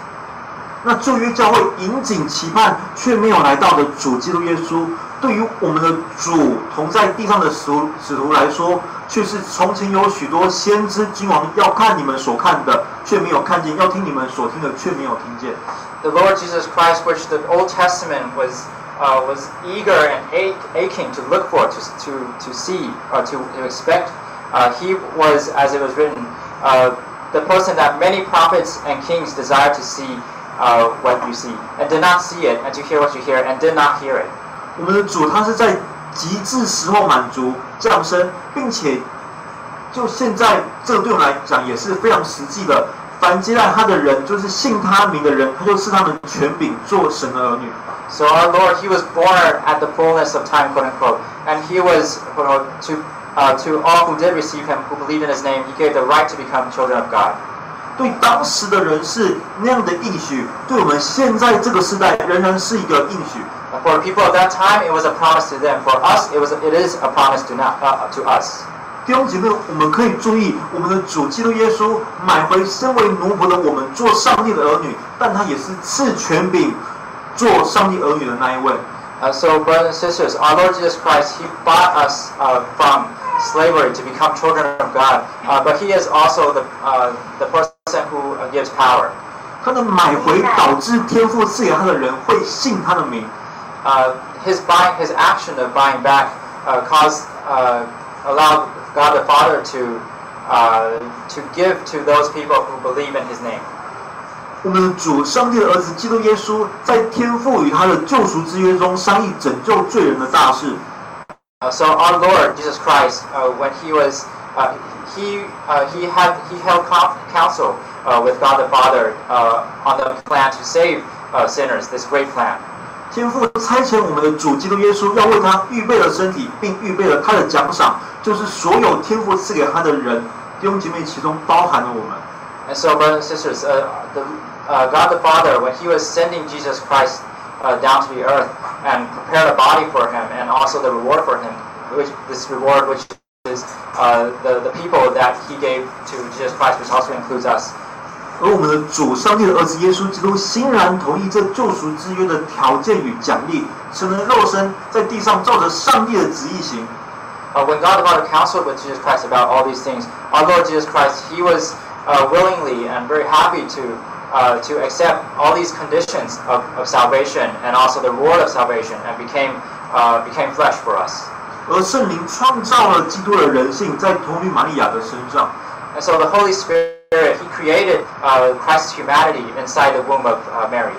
Speaker 1: 那旧约教会引颈期盼却没有来到的主基督耶稣，对于我们的主同在地上的使使徒来说，却是从前有许多先知君王要看你们所看的，却没有看见；要听你们所听的，却没有听见。
Speaker 2: The Lord Jesus Christ, which the Old Testament was, uh, was eager and ach- aching to look for, to, to, to see, or to, to expect, uh, he was, as it was written, uh, the person that many prophets and kings desired to see uh, what you see, and did not see it, and to hear what you hear, and did not hear it.
Speaker 1: 我们的主他是在极致时候满足降生，并且就现在这个对我们来讲也是非常实际的。凡接待他的人，就是信他名的人，他就赐他们权柄做神的儿女。
Speaker 2: So our Lord, He was born at the fullness of time, quote unquote, and He was quote unquote, to uh, to all who did receive Him, who believed in His name, He gave the right to become children of God.
Speaker 1: 对当时的人是那样的应许，对我们现在这个时代仍然是一个应许。
Speaker 2: Uh, For people at that time, it was a promise to them. For us, it was it is a promise to now uh, to us.
Speaker 1: 弟兄姐妹，我们可以注意，我们的主基督耶稣买回身为奴仆的我们做上帝的儿女，但他也是赐权柄 做上帝儿女的那一位。
Speaker 2: Uh, so, brothers and sisters, our Lord Jesus Christ, He bought us uh, from slavery to become children of God. Uh, but He is also the uh, the person who uh, gives power.
Speaker 1: 他的买回导致天父赐给他的人会信他的名。
Speaker 2: uh, his buying, his action of buying back, uh, caused, uh, allowed God the Father to, uh, to give to those people who believe in His name.
Speaker 1: 我们的主，上帝的儿子基督耶稣，在天父与他的救赎之约中商议拯救罪人的大事。
Speaker 2: Uh, so our Lord Jesus Christ, uh, when he was, uh, he uh, he had he held con- counsel uh, with God the Father uh, on the plan to save uh, sinners. This great plan.
Speaker 1: 天父差遣我们的主基督耶稣，要为他预备了身体，并预备了他的奖赏，就是所有天父赐给他的人。弟兄姐妹，其中包含了我们。
Speaker 2: And so, brothers and sisters, uh, the, uh, God the Father, when He was sending Jesus Christ uh, down to the earth and prepared a body for Him, and also the reward for Him, which this reward, which is uh, the the people that He gave to Jesus Christ, which also includes us.
Speaker 1: 而我们的主，上帝的儿子耶稣基督，欣然同意这救赎之约的条件与奖励，成了肉身，在地上照着上帝的旨意行。
Speaker 2: Uh, when God the Father counseled with Jesus Christ about all these things, our Lord Jesus Christ, He was uh, willingly and very happy to uh, to accept all these conditions of, of salvation and also the reward of salvation, and became uh, became flesh for us.
Speaker 1: 而圣灵创造了基督的人性，在童女玛利亚的身上。
Speaker 2: And so the Holy Spirit, He created uh, Christ's humanity inside the womb of uh, Mary.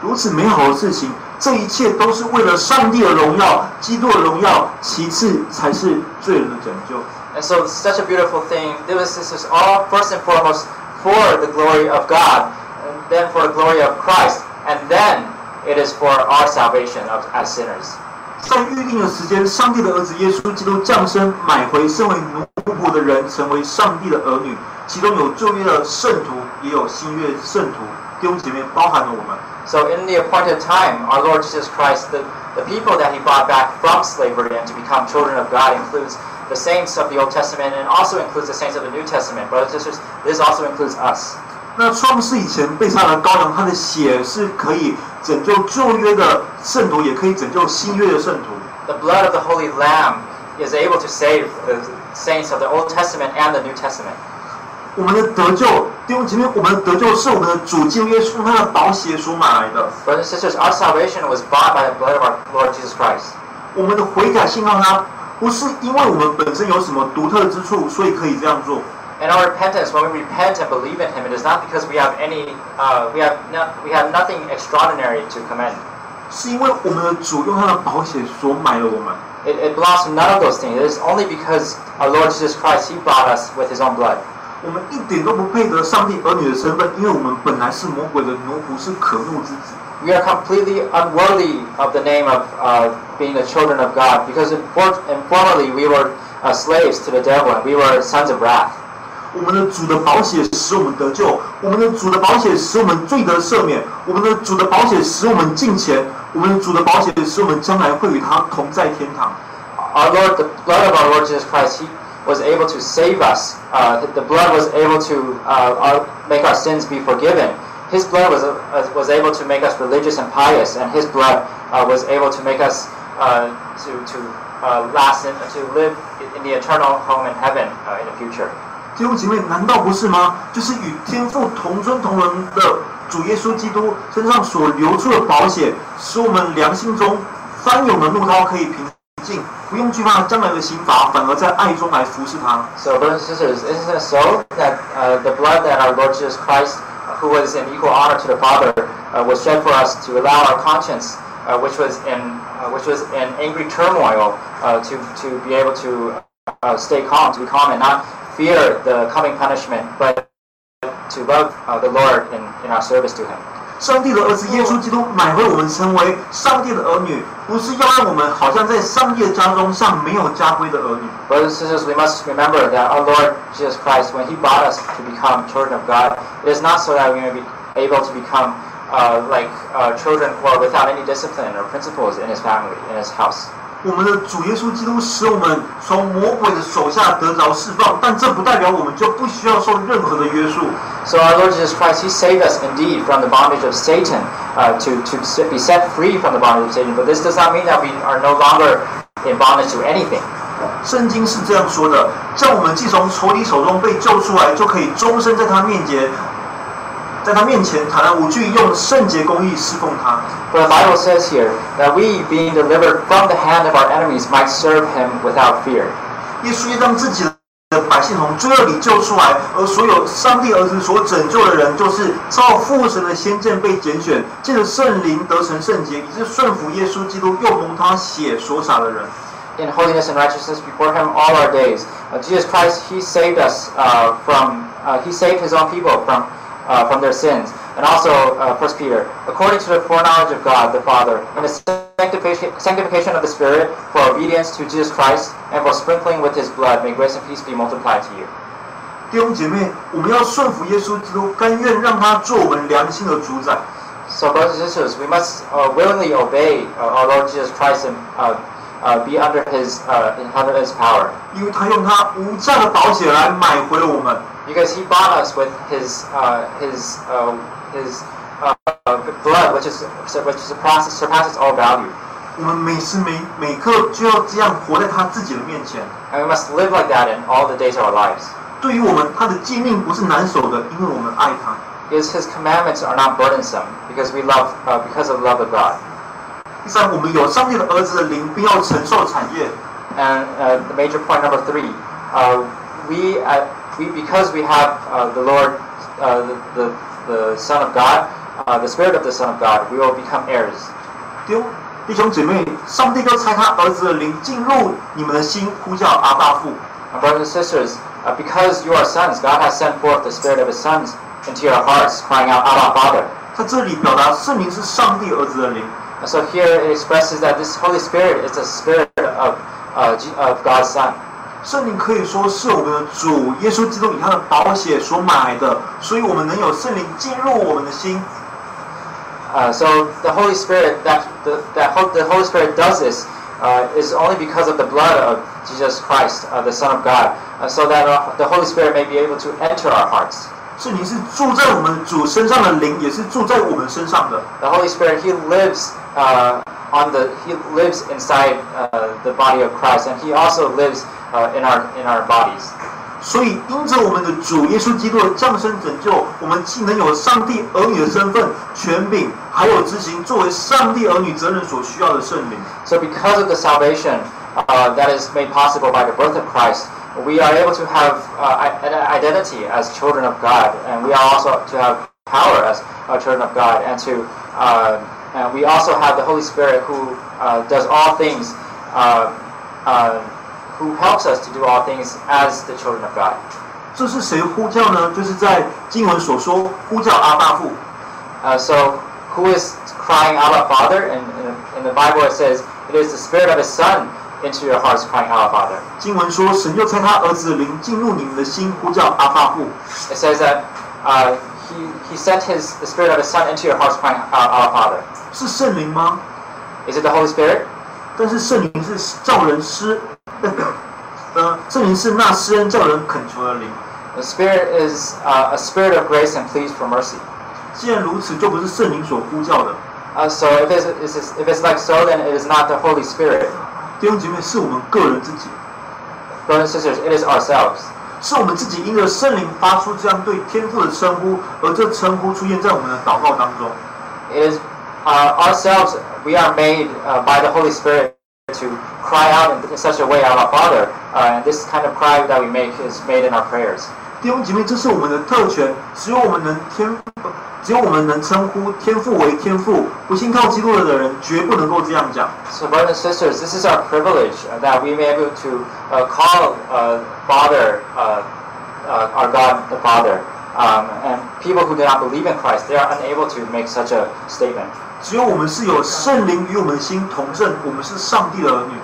Speaker 1: 如此美好的事情，这一切都是为了上帝的荣耀、基督的荣耀，其次才是罪人的拯救。
Speaker 2: And so such a beautiful thing. This, this is all first and foremost for the glory of God, and then for the glory of Christ, and then it is for our salvation of, as sinners.
Speaker 1: 在预定的时间，上帝的儿子耶稣基督降生，买回身为奴仆的人，成为上帝的儿女。其中有旧约的圣徒，也有新约圣徒。弟兄姐妹，包含了我们。
Speaker 2: So in the appointed time, our Lord Jesus Christ, the, the people that he brought back from slavery and to become children of God includes the saints of the Old Testament and also includes the saints of the New Testament. Brothers and sisters, this also includes us.
Speaker 1: 那创世以前被杀的羔羊，他的血是可以拯救旧约的圣徒，也可以拯救新约的圣徒。
Speaker 2: The blood of the Holy Lamb is able to save the saints of the Old Testament and the New Testament.
Speaker 1: 我们的得救，弟兄姐妹，我们的得救是我们的主基督耶稣用他的宝血所买来的。
Speaker 2: Brothers and sisters, our salvation was bought by the blood of our Lord Jesus Christ.
Speaker 1: 我们的悔改信靠他， 不是因为我们本身有什么独特之处，所以可以这样做。
Speaker 2: And our repentance, when we repent and believe in Him, it is not because we have any, uh, we have no, we have nothing extraordinary to commend.
Speaker 1: 是因为我们的主用他的宝血所买了我们。
Speaker 2: It, it belongs to none of those things. It is only because our Lord Jesus Christ, He bought us with His own blood.
Speaker 1: 我们一点都不配得上帝儿女的身份，因为我们本来是魔鬼的奴仆，是可怒之子。
Speaker 2: We are completely unworthy of the name of uh, being the children of God because in for- in formerly we were uh, slaves to the devil and we were sons of wrath.
Speaker 1: 我们的主的宝血使我们得救，我们的主的宝血使我们罪得赦免，我们的主的宝血使我们敬虔，我们的主的宝血使我们将来会与他同在天堂。
Speaker 2: Our Lord, the blood of our Lord Jesus Christ, He was able to save us. Uh, the blood was able to uh, our, make our sins be forgiven. His blood was, uh, was able to make us religious and pious, and His blood uh, was able to make us uh, to, to uh, last in, to live in the eternal home in heaven uh, in the future.
Speaker 1: 弟兄姐妹，难道不是吗？就是与天父同尊同仁的主耶稣基督身上所流出的宝血，使我们良心中翻涌的怒涛可以平静，不用惧怕将来的刑罚，反而在爱中来服侍他。
Speaker 2: So, brothers and sisters, isn't it so that uh, the blood that our Lord Jesus Christ, uh, who was in equal honor to the Father, uh, was shed for us to allow our conscience, uh, which was in uh, which was in angry turmoil, uh, to to be able to uh, stay calm, to be calm and not fear the coming punishment, but to love uh, the Lord in, in our service to Him.
Speaker 1: 上帝的儿子耶稣基督买回我们，成为上帝的儿女，不是要让我们好像在上帝的家中像没有家规的儿女。
Speaker 2: Brothers and sisters, we must remember that our Lord Jesus Christ, when He bought us to become children of God, it is not so that we may be able to become uh, like uh, children who are without any discipline or principles in His family, in His house.
Speaker 1: 我们的主耶稣基督使我们从魔鬼的手下得着释放，但这不代表我们就不需要受任何的约束。
Speaker 2: So our Lord Jesus Christ, He saved us indeed from the bondage of Satan, uh, to, to be set free from the bondage of Satan. But this does not mean that we are no longer in bondage to anything.
Speaker 1: 圣经是这样说的：叫我们既从仇敌手中被救出来，就可以终身在他面前在他面前坦然无惧，用圣洁公义侍奉他。
Speaker 2: For the Bible says here that we, being delivered from the hand of our enemies, might serve him without fear.
Speaker 1: 耶稣要将自己的百姓从罪恶里救出来，而所有上帝儿子所拯救的人，就是照父神的先见被拣选，借着圣灵得成圣洁，以致顺服耶稣基督，又蒙他血所洒的人。
Speaker 2: In holiness and righteousness before him all our days. Uh, Jesus Christ, he saved us uh, from, uh, he saved his own people from, uh, from their sins. And also, uh, 1 Peter, according to the foreknowledge of God the Father, in the sanctification, sanctification of the Spirit, for obedience to Jesus Christ, and for sprinkling with his blood, may grace and peace be multiplied to you.
Speaker 1: 弟兄姐妹，我们要顺服耶稣基督，甘愿让他做我们良心的主宰。
Speaker 2: So, brothers and sisters, we must uh, willingly obey uh, our Lord Jesus Christ and uh, uh, be under His uh, in- under His power,
Speaker 1: 因为他用他无价的宝血来买回了我们。
Speaker 2: because He bought us with His uh, His uh, His uh, uh, blood, which is which surpasses surpasses all value.
Speaker 1: 我们每时每每刻就要这样活在他自己的面前。
Speaker 2: And we must live like that in all the days of our lives,
Speaker 1: 对于我们，他的诫命不是难守的，因为我们爱他。
Speaker 2: because His commandments are not burdensome, because we love uh, because of the love of God.
Speaker 1: 第三，我们有上帝的儿子的灵，并要承受产业。
Speaker 2: And uh, the major point number three, uh, we, uh, we because we have uh, the Lord, uh, the, the, the Son of God, uh, the Spirit of the Son of God, we will become heirs.
Speaker 1: 弟兄弟兄姐妹，上帝就差他儿子的灵进入你们的心，呼叫阿爸父。
Speaker 2: And brothers and sisters, uh, because you are sons, God has sent forth the Spirit of His sons into your hearts, crying out, Abba, Father.
Speaker 1: 他这里表达圣灵是上帝儿子的灵，
Speaker 2: And so here it expresses that this Holy Spirit is the Spirit of, uh, G- of God's Son.
Speaker 1: 圣灵可以说是我们的主耶稣基督以他的宝血所买的，所以我们能有圣灵进入我们的心。
Speaker 2: Uh, so the Holy Spirit, that the, that ho- the Holy Spirit does this uh, is only because of the blood of Jesus Christ, uh, the Son of God, uh, so that uh, the Holy Spirit may be able to enter our hearts.
Speaker 1: 圣灵是住在我们主身上的灵，也是住在我们身上的。
Speaker 2: The Holy Spirit, He lives uh, on the He lives inside uh, the body of Christ, and He also lives uh, in our in our bodies.
Speaker 1: 所以，因着我们的主耶稣基督的降生拯救，我们既能有上帝儿女的身份、权柄，还有执行作为上帝儿女责任所需要的圣灵。
Speaker 2: So because of the salvation uh, that is made possible by the birth of Christ, we are able to have uh, i- an identity as children of God, and we are also to have power as uh, children of God, and to uh, and we also have the Holy Spirit who uh, does all things, uh, uh, who helps us to do all things as the children of God.
Speaker 1: 这是谁呼叫呢？就是在经文所说呼叫阿爸父。
Speaker 2: Uh, so who is crying Abba Father? And in, in the Bible it says it is the Spirit of His Son into your hearts crying Abba Father.
Speaker 1: 经文说，神就差他儿子的灵进入你们的心，呼叫阿爸父。
Speaker 2: It says that uh, he, he sent his the Spirit of His Son into your hearts crying uh, Abba Father.
Speaker 1: 是圣灵吗？
Speaker 2: Is it the Holy Spirit?
Speaker 1: 但是圣灵是叫人施，呃，圣灵是那施恩叫人恳求的灵。
Speaker 2: The Spirit is uh, a spirit of grace and pleas for mercy.
Speaker 1: 既然如此，就不是圣灵所呼叫的。
Speaker 2: Uh, so if it's, if it's if it's like so, then it is not the Holy Spirit.
Speaker 1: 弟兄姐妹，是我们个人自己，
Speaker 2: Brothers and sisters, it is ourselves.
Speaker 1: 是我们自己因着圣灵发出这样对天父的称呼，而这称呼出现在我们的祷告当中。
Speaker 2: It is uh, ourselves. We are made uh, by the Holy Spirit to cry out in such a way, Our Father. Uh, and this kind of cry that we make is made in our prayers.
Speaker 1: 弟兄姐妹，这是我们的特权，只有我们能天，只有我们能称呼天父为天父。不信靠基督的人，绝不能够这样讲。
Speaker 2: So, brothers and sisters, this is our privilege uh, that we may be able to uh, call uh, Father, uh, uh, our God, the Father. Um, and people who do not believe in Christ, they are unable to make such a statement.
Speaker 1: 只有我们是有圣灵与我们心同证，我们是上帝的儿女。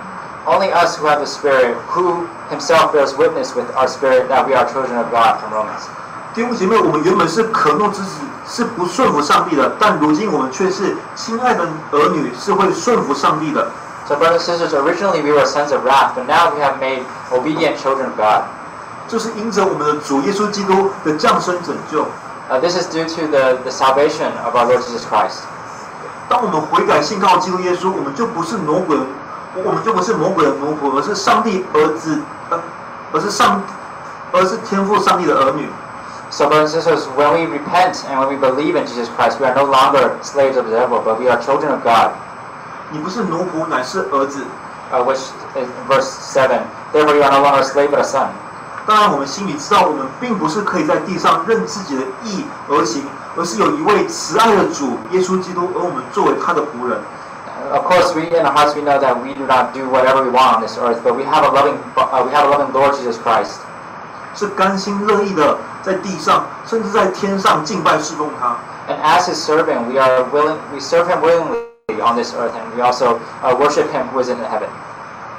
Speaker 2: Only us who have the Spirit, who Himself bears witness with our spirit that we are children of God from Romans.
Speaker 1: 弟兄姐妹，我们原本是可怒之子，是不顺服上帝的，但如今我们却是亲爱的儿女，是会顺服上帝的。
Speaker 2: So, brothers and sisters, originally we were sons of wrath, but now we have made obedient children of God.
Speaker 1: 这是因着我们的主耶稣基督的降生拯救。
Speaker 2: Uh, this is due to the, the salvation of our Lord Jesus Christ.
Speaker 1: 当我们悔改信靠基督耶稣，我们就不是魔鬼， 我们就不是魔鬼的奴仆，而是上帝儿子，呃，而是上，而是天赋上帝的儿女。
Speaker 2: So, brothers and sisters, when we repent and when we believe in Jesus Christ, we are no longer slaves of the devil, but we are children of God.
Speaker 1: 你不是奴仆，乃是儿子。
Speaker 2: Uh, which is verse 7. Therefore, you are no longer a slave, but a son.
Speaker 1: 当然，我们心里知道，我们并不是可以在地上任自己的意而行，而是有一位慈爱的主耶稣基督，而我们作为他的仆人。
Speaker 2: Uh, Of course, we in our hearts we know that we do not do whatever we want on this earth, but we have a loving, uh, we have a loving Lord Jesus Christ.
Speaker 1: 是甘心乐意的在地上，甚至在天上敬拜侍奉他。
Speaker 2: And as His servant, we are willing, we serve Him willingly on this earth, and we also uh, worship Him who is in heaven.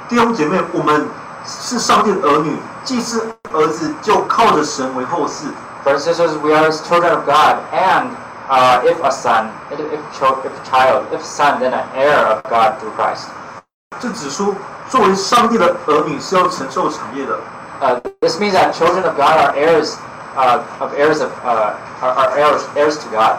Speaker 1: 弟兄姐妹，我们是上帝的儿女，既是儿子，就靠着神为后嗣。
Speaker 2: Brothers and sisters, we are children of God, and uh, if a son, if, if, cho- if a child, if a son, then an heir of God through Christ.
Speaker 1: 这指出，作为上帝的儿女是要承受产业的。
Speaker 2: Uh, this means that children of God are heirs uh, of heirs of uh, are, are heirs heirs to God.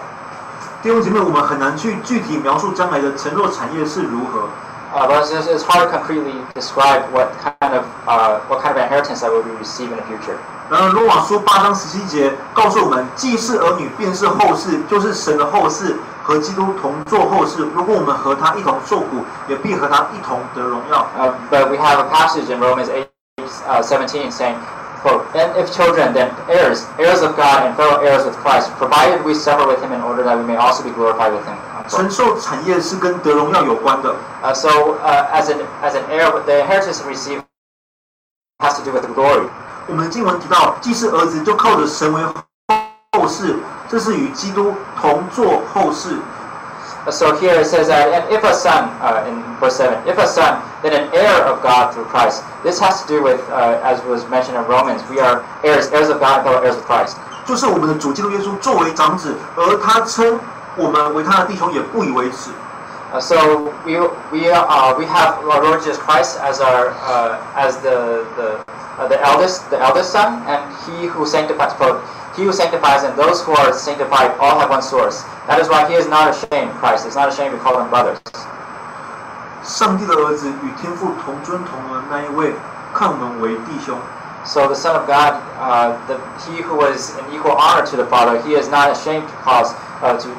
Speaker 1: 弟兄姐妹，我们很难去具体描述将来的承受产业是如何。
Speaker 2: Uh, but it's, it's hard to concretely describe what kind of uh, what kind of inheritance that we'll be receiving in the future.
Speaker 1: 然后，罗马书八章十七节告诉我们，既是儿女，便是后世，就是神的后世，和基督同作后世。如果我们和他一同受苦，也必和他一同得荣耀。
Speaker 2: Uh, but we have a passage in Romans 8, uh, 17 saying, quote, And if children, then heirs, heirs of God and fellow heirs with Christ, provided we suffer with him in order that we may also be glorified with him.
Speaker 1: 承受产业是跟得荣耀有关的。
Speaker 2: Uh, so uh, as, an, as an heir, the inheritance received has to do with glory.
Speaker 1: 我们的经文提到，既是儿子，就靠着神为后世，这是与基督同作后世。
Speaker 2: Uh, So here it says that, and if a son, uh, in verse 7, if a son, then an heir of God through Christ. This has to do with, uh, as was mentioned in Romans, we are heirs, heirs of God and fellow heirs of Christ.
Speaker 1: 就是我们的主基督耶稣作为长子，而他称我们为他的弟兄，也不以为耻。
Speaker 2: Uh, so we we uh, we have our Lord Jesus Christ as our uh, as the the uh, the eldest the eldest son, and he who sanctifies quote, he who sanctifies and those who are sanctified all have one source. That is why he is not ashamed. Christ is not ashamed to call them brothers.
Speaker 1: 上帝的儿子与天父同尊同荣的那一位，看我们为弟兄。
Speaker 2: So the Son of God, uh, the he who was in equal honor to the Father, he is not ashamed to call us uh, to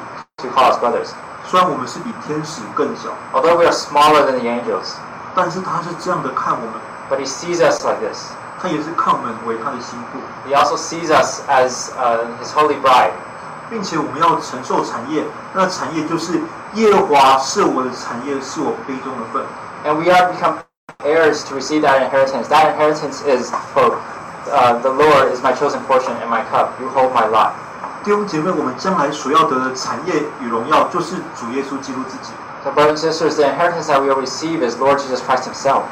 Speaker 2: to call us brothers.
Speaker 1: 虽然我们是比天使更小，
Speaker 2: Although we are smaller than the angels,
Speaker 1: 但是他是这样的看我们，
Speaker 2: but he sees us like this.
Speaker 1: 他也是看我们为他的心腹，
Speaker 2: He also sees us as uh, his holy bride.
Speaker 1: 并且我们要承受产业，那产业就是耶和华是我的产业，是我杯中的份。
Speaker 2: And we are become heirs to receive that inheritance. That inheritance is, quote, uh, the Lord is my chosen portion and my cup. You hold my lot.
Speaker 1: 弟兄姐妹，我们将来所要得的产业与荣耀，就是主耶稣基督自己。
Speaker 2: So, brothers and sisters, the inheritance that we will receive is Lord Jesus Christ Himself.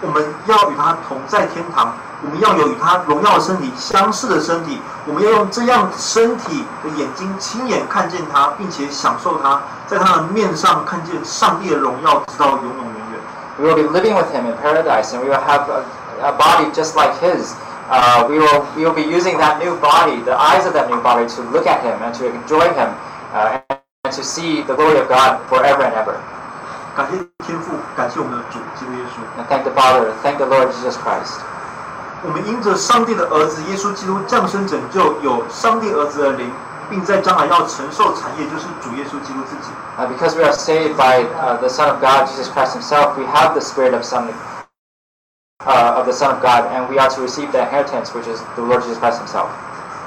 Speaker 1: 我们要与他同在天堂，我们要有与他荣耀的身体相似的身体，我们要用这样身体的眼睛亲眼看见他，并且享受他，在他的面上看见上帝的荣耀，直到永永远远。
Speaker 2: We will be living with Him in paradise, and we will have a, a body just like His. Uh, we will we will be using that new body, the eyes of that new body, to look at Him and to enjoy Him, uh, and, and to see the glory of God forever and ever.
Speaker 1: 感谢天父，感谢我们的主基督耶稣。
Speaker 2: And thank the Father, thank the Lord Jesus Christ.
Speaker 1: 我们因着上帝的儿子耶稣基督降生拯救，有上帝儿子的灵，并在将来要承受产业，就是主耶稣基督自己。
Speaker 2: Uh, because we are saved by uh, the Son of God, Jesus Christ Himself, we have the Spirit of Son uh, of the Son of God, and we are to receive the inheritance, which is the Lord Jesus Christ Himself.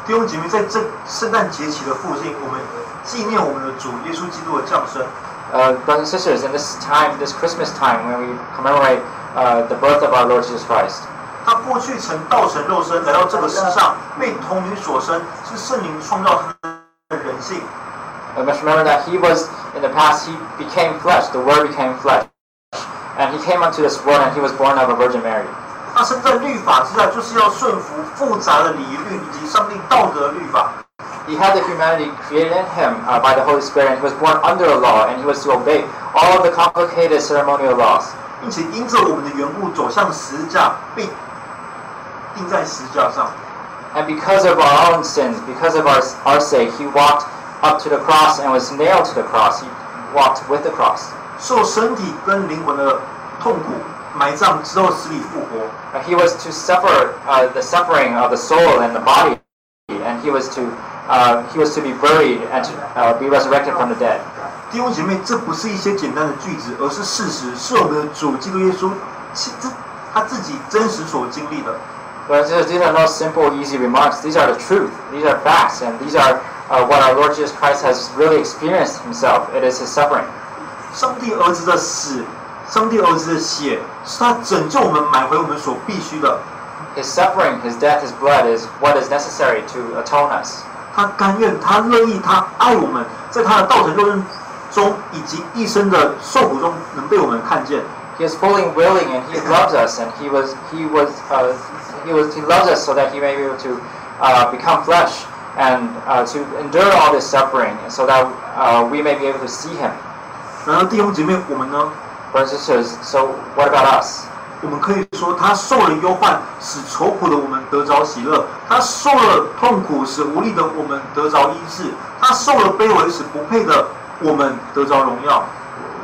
Speaker 1: 弟兄姐妹，在这圣诞节期的附近，我们纪念我们的主耶稣基督的降生。
Speaker 2: Uh, brothers and sisters, in this time, this Christmas time, when we commemorate uh, the birth of our Lord Jesus Christ,
Speaker 1: 他过去曾道成肉身来到这个世上，被童女所生，是圣灵创造他的人性。
Speaker 2: we must remember that He was, in the past, He became flesh, the Word became flesh, and He came unto this world, and He was born of a Virgin Mary.
Speaker 1: 他生在律法之下，就是要顺服复杂的礼仪律以及上帝道德律法。
Speaker 2: He had the humanity created in him uh, by the Holy Spirit, and he was born under a law, and he was to obey all of the complicated ceremonial laws.
Speaker 1: 并且因着我们的缘故走向十字架，被钉在十字架上。
Speaker 2: And because of our own sins, because of our, our sake, he walked up to the cross and was nailed to the cross. He walked with the cross.
Speaker 1: 受身体跟灵魂的痛苦埋葬之后死里复活，
Speaker 2: Uh, he was to suffer uh, the suffering of the soul and the body and he was to uh, he was to be buried and to uh, be resurrected from the dead.
Speaker 1: 弟兄姐妹，这不是一些简单的句子，而是事实，是我们的主基督耶稣亲自他自己真实所经历的。
Speaker 2: But these these are no simple, easy remarks. These are the truth. These are facts, and these are uh, what our Lord Jesus Christ has really experienced Himself. It is His suffering.
Speaker 1: 上帝儿子的死，上帝儿子的血，是他拯救我们、买回我们所必须的。
Speaker 2: His suffering, His death, His blood is what is necessary to atone us.
Speaker 1: 他甘愿，他乐意，他爱我们，在他的道成肉身中以及一生的受苦中，能被我们看见。
Speaker 2: He is fully willing, and He loves us, and He was He was uh, He was He loves us so that He may be able to uh, become flesh and uh, to endure all this suffering, so that uh, we may be able to see Him.
Speaker 1: 然而，弟兄姐妹，我们呢？
Speaker 2: Brothers and sisters, so what about us?
Speaker 1: 我们可以说，他受了忧患，使愁苦的我们得着喜乐；他受了痛苦，使无力的我们得着医治；他受了卑微，使不配的我们得着荣耀。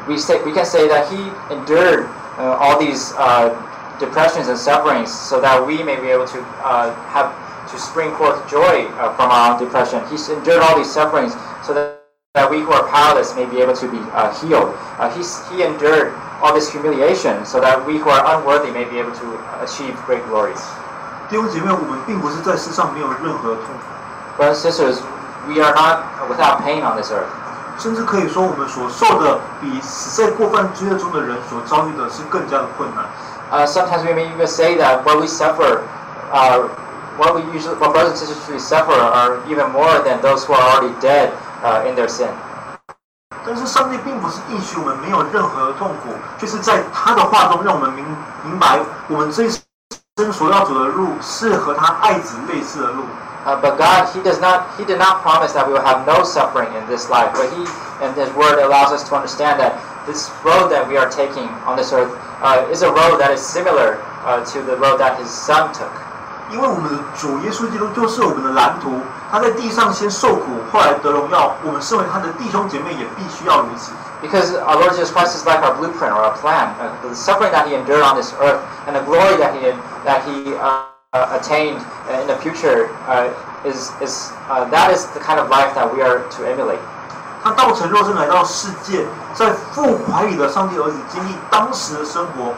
Speaker 2: we say we can say that he endured uh, all these uh, depressions and sufferings so that we may be able to uh, have to spring forth joy uh, from our depression. He's endured all these sufferings so that, that we who are powerless may be able to be uh, healed. Uh, he's, he endured all this humiliation so that we who are unworthy may be able to achieve great glories.
Speaker 1: 弟兄姐妹，我们并不是在世上没有任何痛苦，
Speaker 2: Brothers and sisters, we are not without pain on this earth.
Speaker 1: 甚至可以说，我们所受的比死在过犯罪恶中的人所遭遇的是更加的困难。
Speaker 2: Uh, sometimes we may even say that what we suffer, uh, what we usually, what brothers and sisters usually suffer, are even more than those who are already dead uh, in their sin.
Speaker 1: 但是上帝并不是应许我们没有任何痛苦，就是在他的话中让我们明明白，我们这一生所要走的路是和他爱子类似的路。
Speaker 2: Uh, but God, He does not, He did not promise that we will have no suffering in this life. But He, and His Word allows us to understand that this road that we are taking on this earth uh, is a road that is similar uh, to the road that His Son took.
Speaker 1: 因为我们的主耶稣基督就是我们的蓝图，他在地上先受苦，后来得荣耀。我们身为他的弟兄姐妹，也必须要如此。
Speaker 2: Because our Lord Jesus Christ is like our blueprint or our plan. Uh, the suffering that He endured on this earth and the glory that He that He uh, uh, attained in the future uh, is is uh, that is the kind of life that we are to emulate.
Speaker 1: 他道成肉身来到世界，在父怀里的上帝儿子经历当时的生活。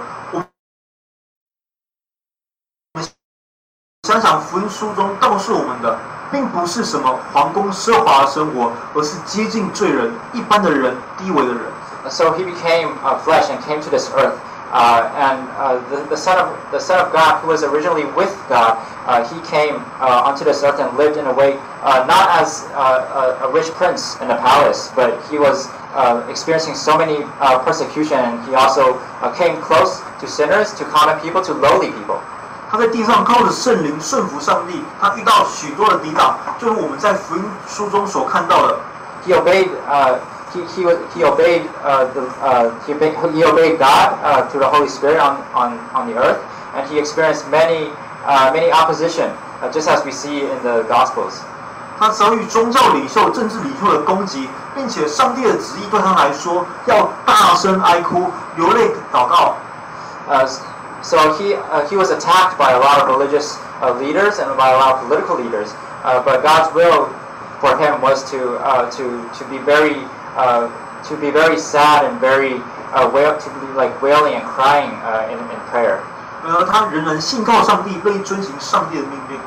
Speaker 1: 想想福音书中告诉我们的，并不是什么皇宫奢华的生活，而是接近罪人、一般的人、低微的人。
Speaker 2: So He became uh, flesh and came to this earth. Uh, and uh, the, the son of the Son of God, who was originally with God, uh, he came uh, onto this earth and lived in a way uh, not as uh, a, a rich prince in a palace, but he was uh, experiencing so many uh, persecution. And he also uh, came close to sinners, to common people, to lowly people.
Speaker 1: 他在地上靠着圣灵顺服上帝，他遇到许多的抵挡，就是我们在福音书中所看到的。
Speaker 2: He obeyed. Uh, he, he, obeyed uh, the uh, he, obeyed, he obeyed God uh, through the Holy Spirit on, on, on the earth, and he experienced many uh, many opposition, uh, just as we see in the Gospels.
Speaker 1: 他遭遇宗教领袖、政治领袖的攻击，并且上帝的旨意对他来说要大声哀哭、流泪祷告。
Speaker 2: Uh, s- so he uh, he was attacked by a lot of religious uh, leaders and by a lot of political leaders, uh, but God's will for him was to uh, to to be very uh, to be very sad and very uh, wail to be like wailing and crying uh, in, in prayer.
Speaker 1: 然而他仍然信靠上帝，乐意遵行上帝的命令。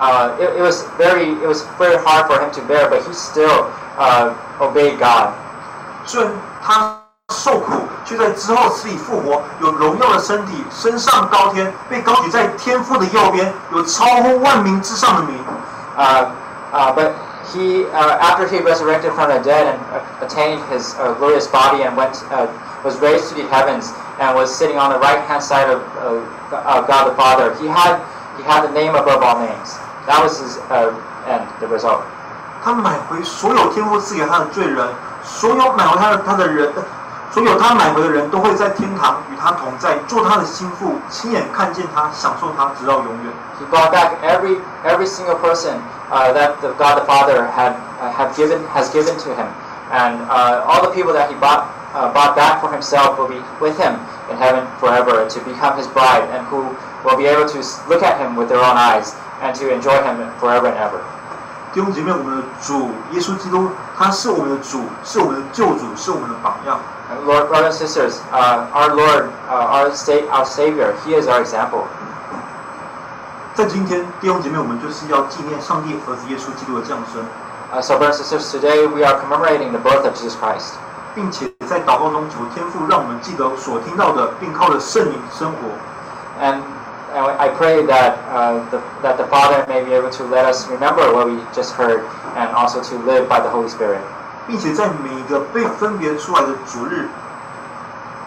Speaker 2: Uh, it, it was very it was very hard for him to bear, but he still uh, obeyed God.
Speaker 1: 虽然他 受苦，却在之后死里复活，有荣耀的身体，升上高天，被高举在天父的右边，有超乎万民之上的名。
Speaker 2: Uh, uh, but he, uh, after he resurrected from the dead and uh, attained his uh, glorious body and went, uh, was raised to the heavens and was sitting on the right hand side of uh, uh, God the Father, he had he had the name above all names. That was his uh, end, the result.
Speaker 1: 他买回所有天父赐给他的罪人，所有买回他的他的人， 所有他买回的人都会在天堂与他同在，做他的心腹，亲眼看见他，享受他，直到永远。
Speaker 2: He brought back every every single person uh, that the God the Father had uh, had given has given to him, and uh, all the people that he bought uh, bought back for himself will be with him in heaven forever to become his bride, and who will be able to s- look at him with their own eyes and to enjoy Him forever and ever.
Speaker 1: 弟兄姐妹，我们的主耶稣基督，他是我们的主，是我们的救主，是我们的榜样。
Speaker 2: And Lord, brothers and sisters, uh, our Lord, uh, our, sa- our Savior, He is our example.
Speaker 1: 在今天，弟兄姐妹，我们就是要纪念上帝儿子耶稣基督的降生，
Speaker 2: Uh, so, brothers and sisters, today we are commemorating the birth of Jesus Christ.
Speaker 1: 并且在祷告中求天父，让我们记得所听到的，并靠着圣灵生活。
Speaker 2: And, and I pray that, uh, the, that the Father may be able to let us remember what we just heard and also to live by the Holy Spirit.
Speaker 1: 并且在每一个被分别出来的主日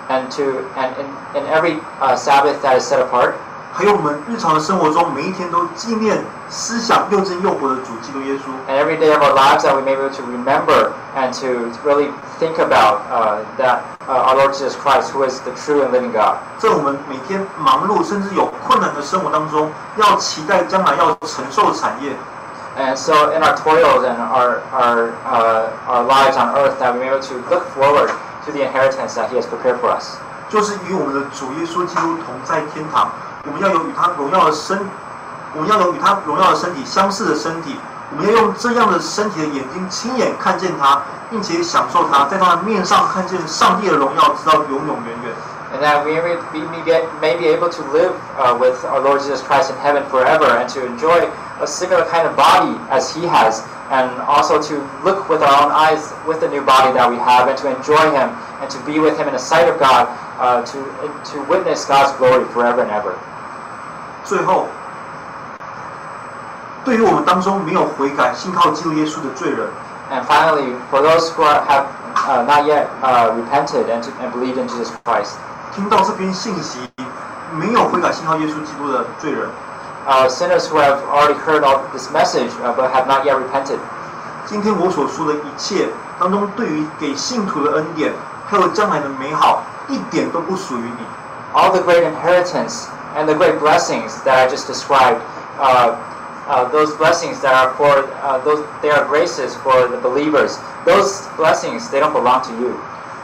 Speaker 2: ，And to and in, in every uh, Sabbath that is set apart,
Speaker 1: 还有我们日常的生活中，每一天都纪念思想又真又活的主基督耶稣。
Speaker 2: and every day of our lives that we may be able to remember and to really think about uh, that uh, our Lord Jesus Christ, who is the true and living God.
Speaker 1: 在我们每天忙碌甚至有困难的生活当中，要期待将来要承受的产业，
Speaker 2: And so, in our toils and our our uh, our lives on earth, that we may be able to look forward to the inheritance that He has prepared for us.
Speaker 1: 就是与我们的主耶稣基督同在天堂。我们要有与他荣耀的身，我们要有与他荣耀的身体相似的身体。我们要用这样的身体的眼睛亲眼看见他，并且享受他，在他的面上看见上帝的荣耀，直到永永远远。
Speaker 2: And that we may be, may be, may be able to live uh, with our Lord Jesus Christ in heaven forever and to enjoy a similar kind of body as He has, and also to look with our own eyes with the new body that we have and to enjoy Him and to be with Him in the sight of God, uh, to, to witness God's glory forever and ever.
Speaker 1: 最后，对于我们当中没有悔改、信靠基督耶稣的罪人，
Speaker 2: And finally, for those who are, have uh, not yet uh, repented and, to, and believed in Jesus Christ,
Speaker 1: 听到这篇信息，没有悔改、信靠耶稣基督的罪人，
Speaker 2: uh, sinners who have already heard all this message uh, but have not yet repented,
Speaker 1: 今天我所说的一切当中，对于给信徒的恩典，还有将来的美好，一点都不属于你。
Speaker 2: all the great inheritance and the great blessings that I just described, uh, uh, those blessings that are for uh, those they are graces for the believers. Those blessings they don't belong to you.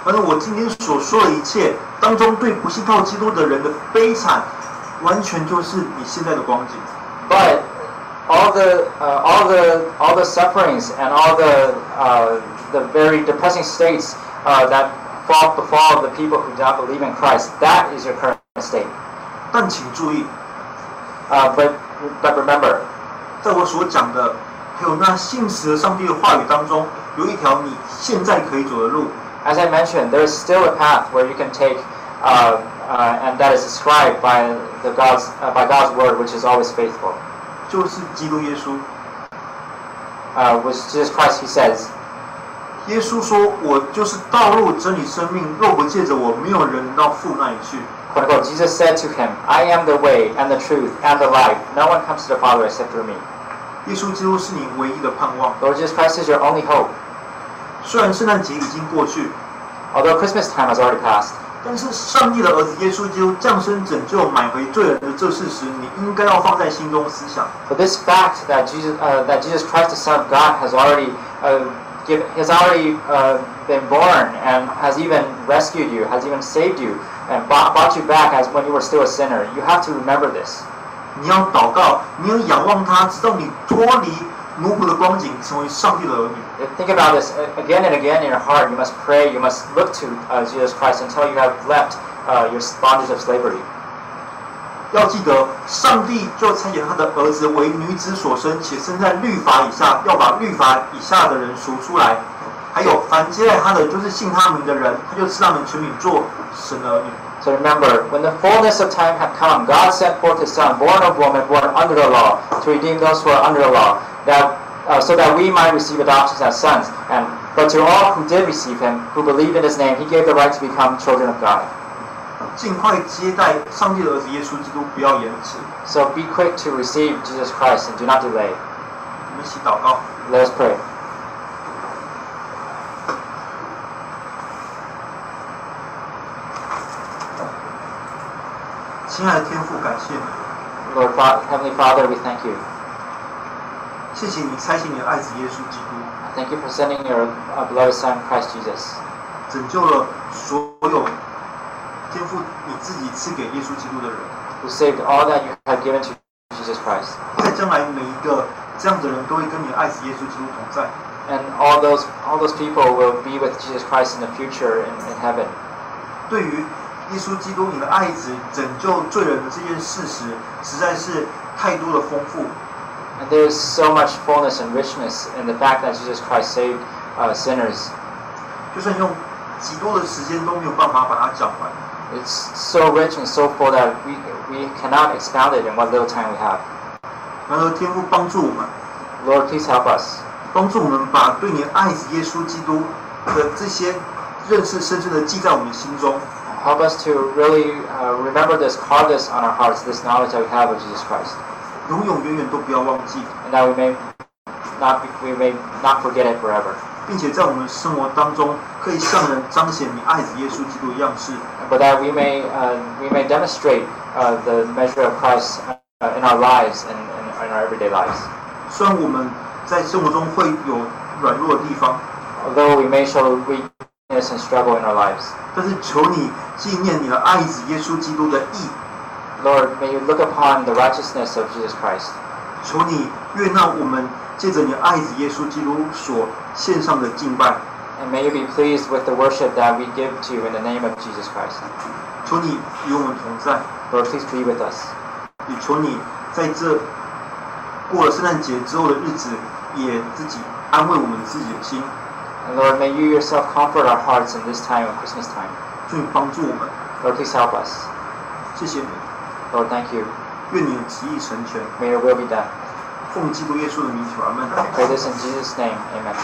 Speaker 1: 而我今天所说的一切当中，对不信靠基督的人的悲惨， 完全就是你现在的光景。
Speaker 2: But all the uh, all the all the sufferings and all the uh, the very depressing states uh, that fall befall the people who do not believe in Christ. That is your current state.
Speaker 1: 但请注意，
Speaker 2: Uh, but but remember,
Speaker 1: 在我所讲的，还有那信实的上帝的话语当中，有一条你现在可以走的路，
Speaker 2: as I mentioned, there is still a path where you can take, uh, uh, and that is described by the God's uh, by God's word, which is always faithful.
Speaker 1: 就是基督耶稣。
Speaker 2: Uh, which Jesus Christ, He says,
Speaker 1: 耶稣说：“我就是道路、真理、生命，若不借着我，没有人到父那里去。
Speaker 2: quote unquote, Jesus said to him, "I am the way and the truth and the life. No one comes to the Father except through me."
Speaker 1: 耶稣基督是你唯一的盼望。
Speaker 2: Lord Jesus Christ is your only hope.
Speaker 1: 虽然圣诞节已经过去，
Speaker 2: Although Christmas time has already passed,
Speaker 1: 但是上帝的儿子耶稣基督降生拯救、买回罪人的这事实，你应该要放在心中思想。
Speaker 2: but this fact that Jesus uh, that Jesus Christ, the Son of God, has already uh, give, has already uh, been born and has even rescued you, has even saved you, and bought, bought you back as when you were still a sinner. You have to remember this.
Speaker 1: 你要祷告，你要仰望他，直到你脱离奴仆的光景，成为上帝的儿女。
Speaker 2: Think about this uh, again and again in your heart. You must pray. You must look to uh, Jesus Christ until you have left uh, your bondage of slavery.
Speaker 1: 要记得，上帝就差遣他的儿子为女子所生，且生在律法以下，要把律法以下的人赎出来。还有，凡接待他的，就是信他名的人，他就赐他们权柄做神的儿女。
Speaker 2: So remember, when the fullness of time had come, God sent forth His Son, born of woman, born under the law, to redeem those who are under the law, that uh, so that we might receive adoption as sons. And but to all who did receive Him, who believed in His name, He gave the right to become children of God.
Speaker 1: 尽快接待上帝的儿子耶稣基督，不要延迟。
Speaker 2: So be quick to receive Jesus Christ and do not delay.
Speaker 1: 我们一起祷告。
Speaker 2: Let us pray.
Speaker 1: 亲爱的天父，感谢你，
Speaker 2: Lord Fa- Heavenly Father, we thank you.
Speaker 1: 谢谢你差遣你的爱子耶稣基督，
Speaker 2: Thank you for sending your uh, beloved Son, Christ Jesus,
Speaker 1: 拯救了所有天父你自己赐给耶稣基督的人。
Speaker 2: who saved all that you have given to Jesus Christ.
Speaker 1: 在将来每一个这样的人都会跟你的爱子耶稣基督同在。
Speaker 2: And all those all those people will be with Jesus Christ in the future in, in heaven.
Speaker 1: 对于耶稣基督你的爱子拯救罪人的这件事实，实在是太多的丰富。
Speaker 2: And there is so much fullness and richness in the fact that Jesus Christ saved uh, sinners.
Speaker 1: 就算用极多的时间都没有办法把它讲完。
Speaker 2: It's so rich and so full that we, we cannot expound it in what little time we have.
Speaker 1: 然而，天父帮助我们，
Speaker 2: Lord, please help us.
Speaker 1: 帮助我们把对你的爱子耶稣基督的这些认识深深的记在我们心中，
Speaker 2: Help us to really uh, remember this, carve this on our hearts, this knowledge that we have of Jesus Christ,
Speaker 1: 永永远远都不要忘记
Speaker 2: ，and that we may not we may not forget it forever,
Speaker 1: 并且在我们生活当中可以向人彰显你爱子耶稣基督的样式
Speaker 2: ，but that we may uh, we may demonstrate uh, the measure of Christ uh, in our lives and in, in our everyday lives.
Speaker 1: 虽然我们在生活中会有软弱的地方
Speaker 2: ，Although we may show weakness and struggle in our lives,
Speaker 1: 但是求你纪念你的爱子耶稣基督的义，
Speaker 2: Lord, may you look upon the righteousness of Jesus Christ.
Speaker 1: 求你悦纳我们借着你的爱子耶稣基督所献上的敬拜，
Speaker 2: And may you be pleased with the worship that we give to you in the name of Jesus Christ.
Speaker 1: 求你与我们同在，
Speaker 2: Lord, please be with us.
Speaker 1: 也求你在这过了圣诞节之后的日子，也自己安慰我们自己的心，
Speaker 2: And Lord, may you yourself comfort our hearts in this time of Christmas time.
Speaker 1: 求你帮助我们，
Speaker 2: Lord, please help us.
Speaker 1: 谢谢你，
Speaker 2: Lord, thank you.
Speaker 1: 愿你的旨意成全，
Speaker 2: May your will be done.
Speaker 1: 奉基督耶稣的名求，阿门。
Speaker 2: Pray this in Jesus' name. Amen.